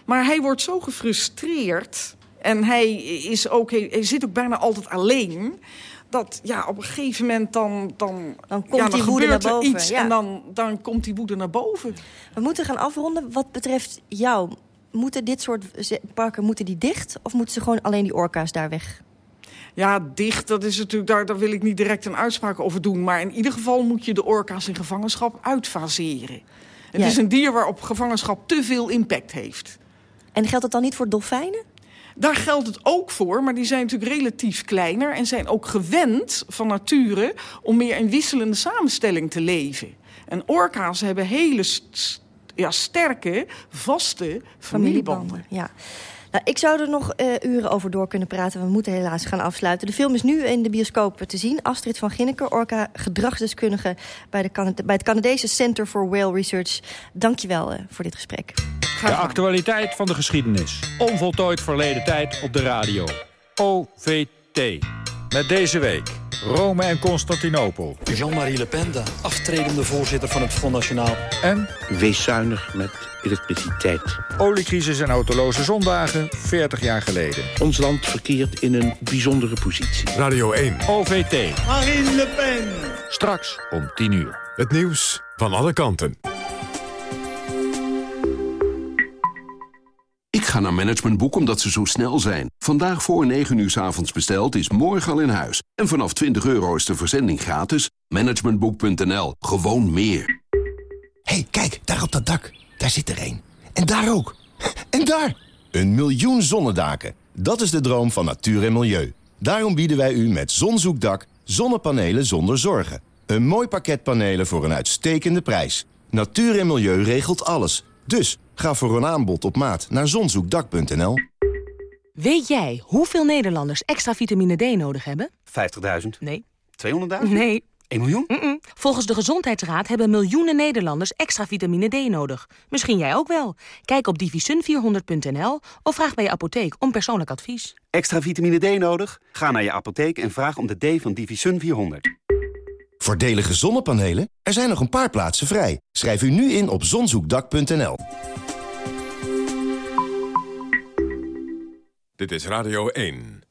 S35: Maar hij wordt zo gefrustreerd... en hij, is ook, hij, zit ook bijna altijd alleen dat ja, op een gegeven moment dan, dan,
S10: Dan komt
S35: ja,
S10: die woede naar
S35: er
S10: boven,
S35: iets
S10: ja.
S35: en dan, dan komt die woede naar boven.
S10: We moeten gaan afronden. Wat betreft jou, moeten dit soort parken moeten die dicht? Of moeten ze gewoon alleen die orka's daar weg?
S35: Ja, dicht, dat is natuurlijk, daar, daar wil ik niet direct een uitspraak over doen. Maar in ieder geval moet je de orka's in gevangenschap uitfaseren. Het
S10: Ja.
S35: is een dier waarop gevangenschap te veel impact heeft.
S10: En geldt dat dan niet voor dolfijnen?
S35: Daar geldt het ook voor, maar die zijn natuurlijk relatief kleiner... en zijn ook gewend van nature om meer in wisselende samenstelling te leven. En orka's hebben hele st- ja, sterke, vaste familiebanden.
S10: Ja. Nou, ik zou er nog eh, uren over door kunnen praten. We moeten helaas gaan afsluiten. De film is nu in de bioscoop te zien. Astrid van Ginneken, Orca gedragsdeskundige... bij, de bij het Canadese Center for Whale Research. Dank je wel eh, voor dit gesprek.
S36: De actualiteit van de geschiedenis. Onvoltooid verleden tijd op de radio. OVT. Met deze week Rome en Constantinopel.
S37: Jean-Marie Le Pen, de aftredende voorzitter van het Front Nationaal.
S36: En
S37: Wees zuinig met elektriciteit.
S36: oliecrisis en autoloze zondagen 40 jaar geleden.
S37: Ons land verkeert in een bijzondere positie.
S25: Radio 1.
S36: OVT.
S37: Marine Le Pen.
S36: Straks om 10 uur.
S25: Het nieuws van alle kanten.
S38: Ik ga naar Managementboek omdat ze zo snel zijn. Vandaag voor 9 uur 's avonds besteld is morgen al in huis. En vanaf 20 euro is de verzending gratis. Managementboek.nl. Gewoon meer.
S22: hey, kijk, daar op dat dak. Daar zit er een. En daar ook. En daar! Een miljoen zonnedaken. Dat is de droom van natuur en milieu. Daarom bieden wij u met Zonzoekdak zonnepanelen zonder zorgen. Een mooi pakket panelen voor een uitstekende prijs. Natuur en milieu regelt alles. Dus ga voor een aanbod op maat naar zonzoekdak.nl.
S39: Weet jij hoeveel Nederlanders extra vitamine D nodig hebben?
S26: 50.000?
S39: Nee.
S26: 200.000?
S39: Nee.
S26: 1 miljoen?
S39: Mm-mm. Volgens de Gezondheidsraad hebben miljoenen Nederlanders extra vitamine D nodig. Misschien jij ook wel. Kijk op divisun400.nl of vraag bij je apotheek om persoonlijk advies.
S26: Extra vitamine D nodig? Ga naar je apotheek en vraag om de D van Divisun 400.
S22: Voordelige zonnepanelen? Er zijn nog een paar plaatsen vrij. Schrijf u nu in op zonzoekdak.nl.
S25: Dit is Radio 1.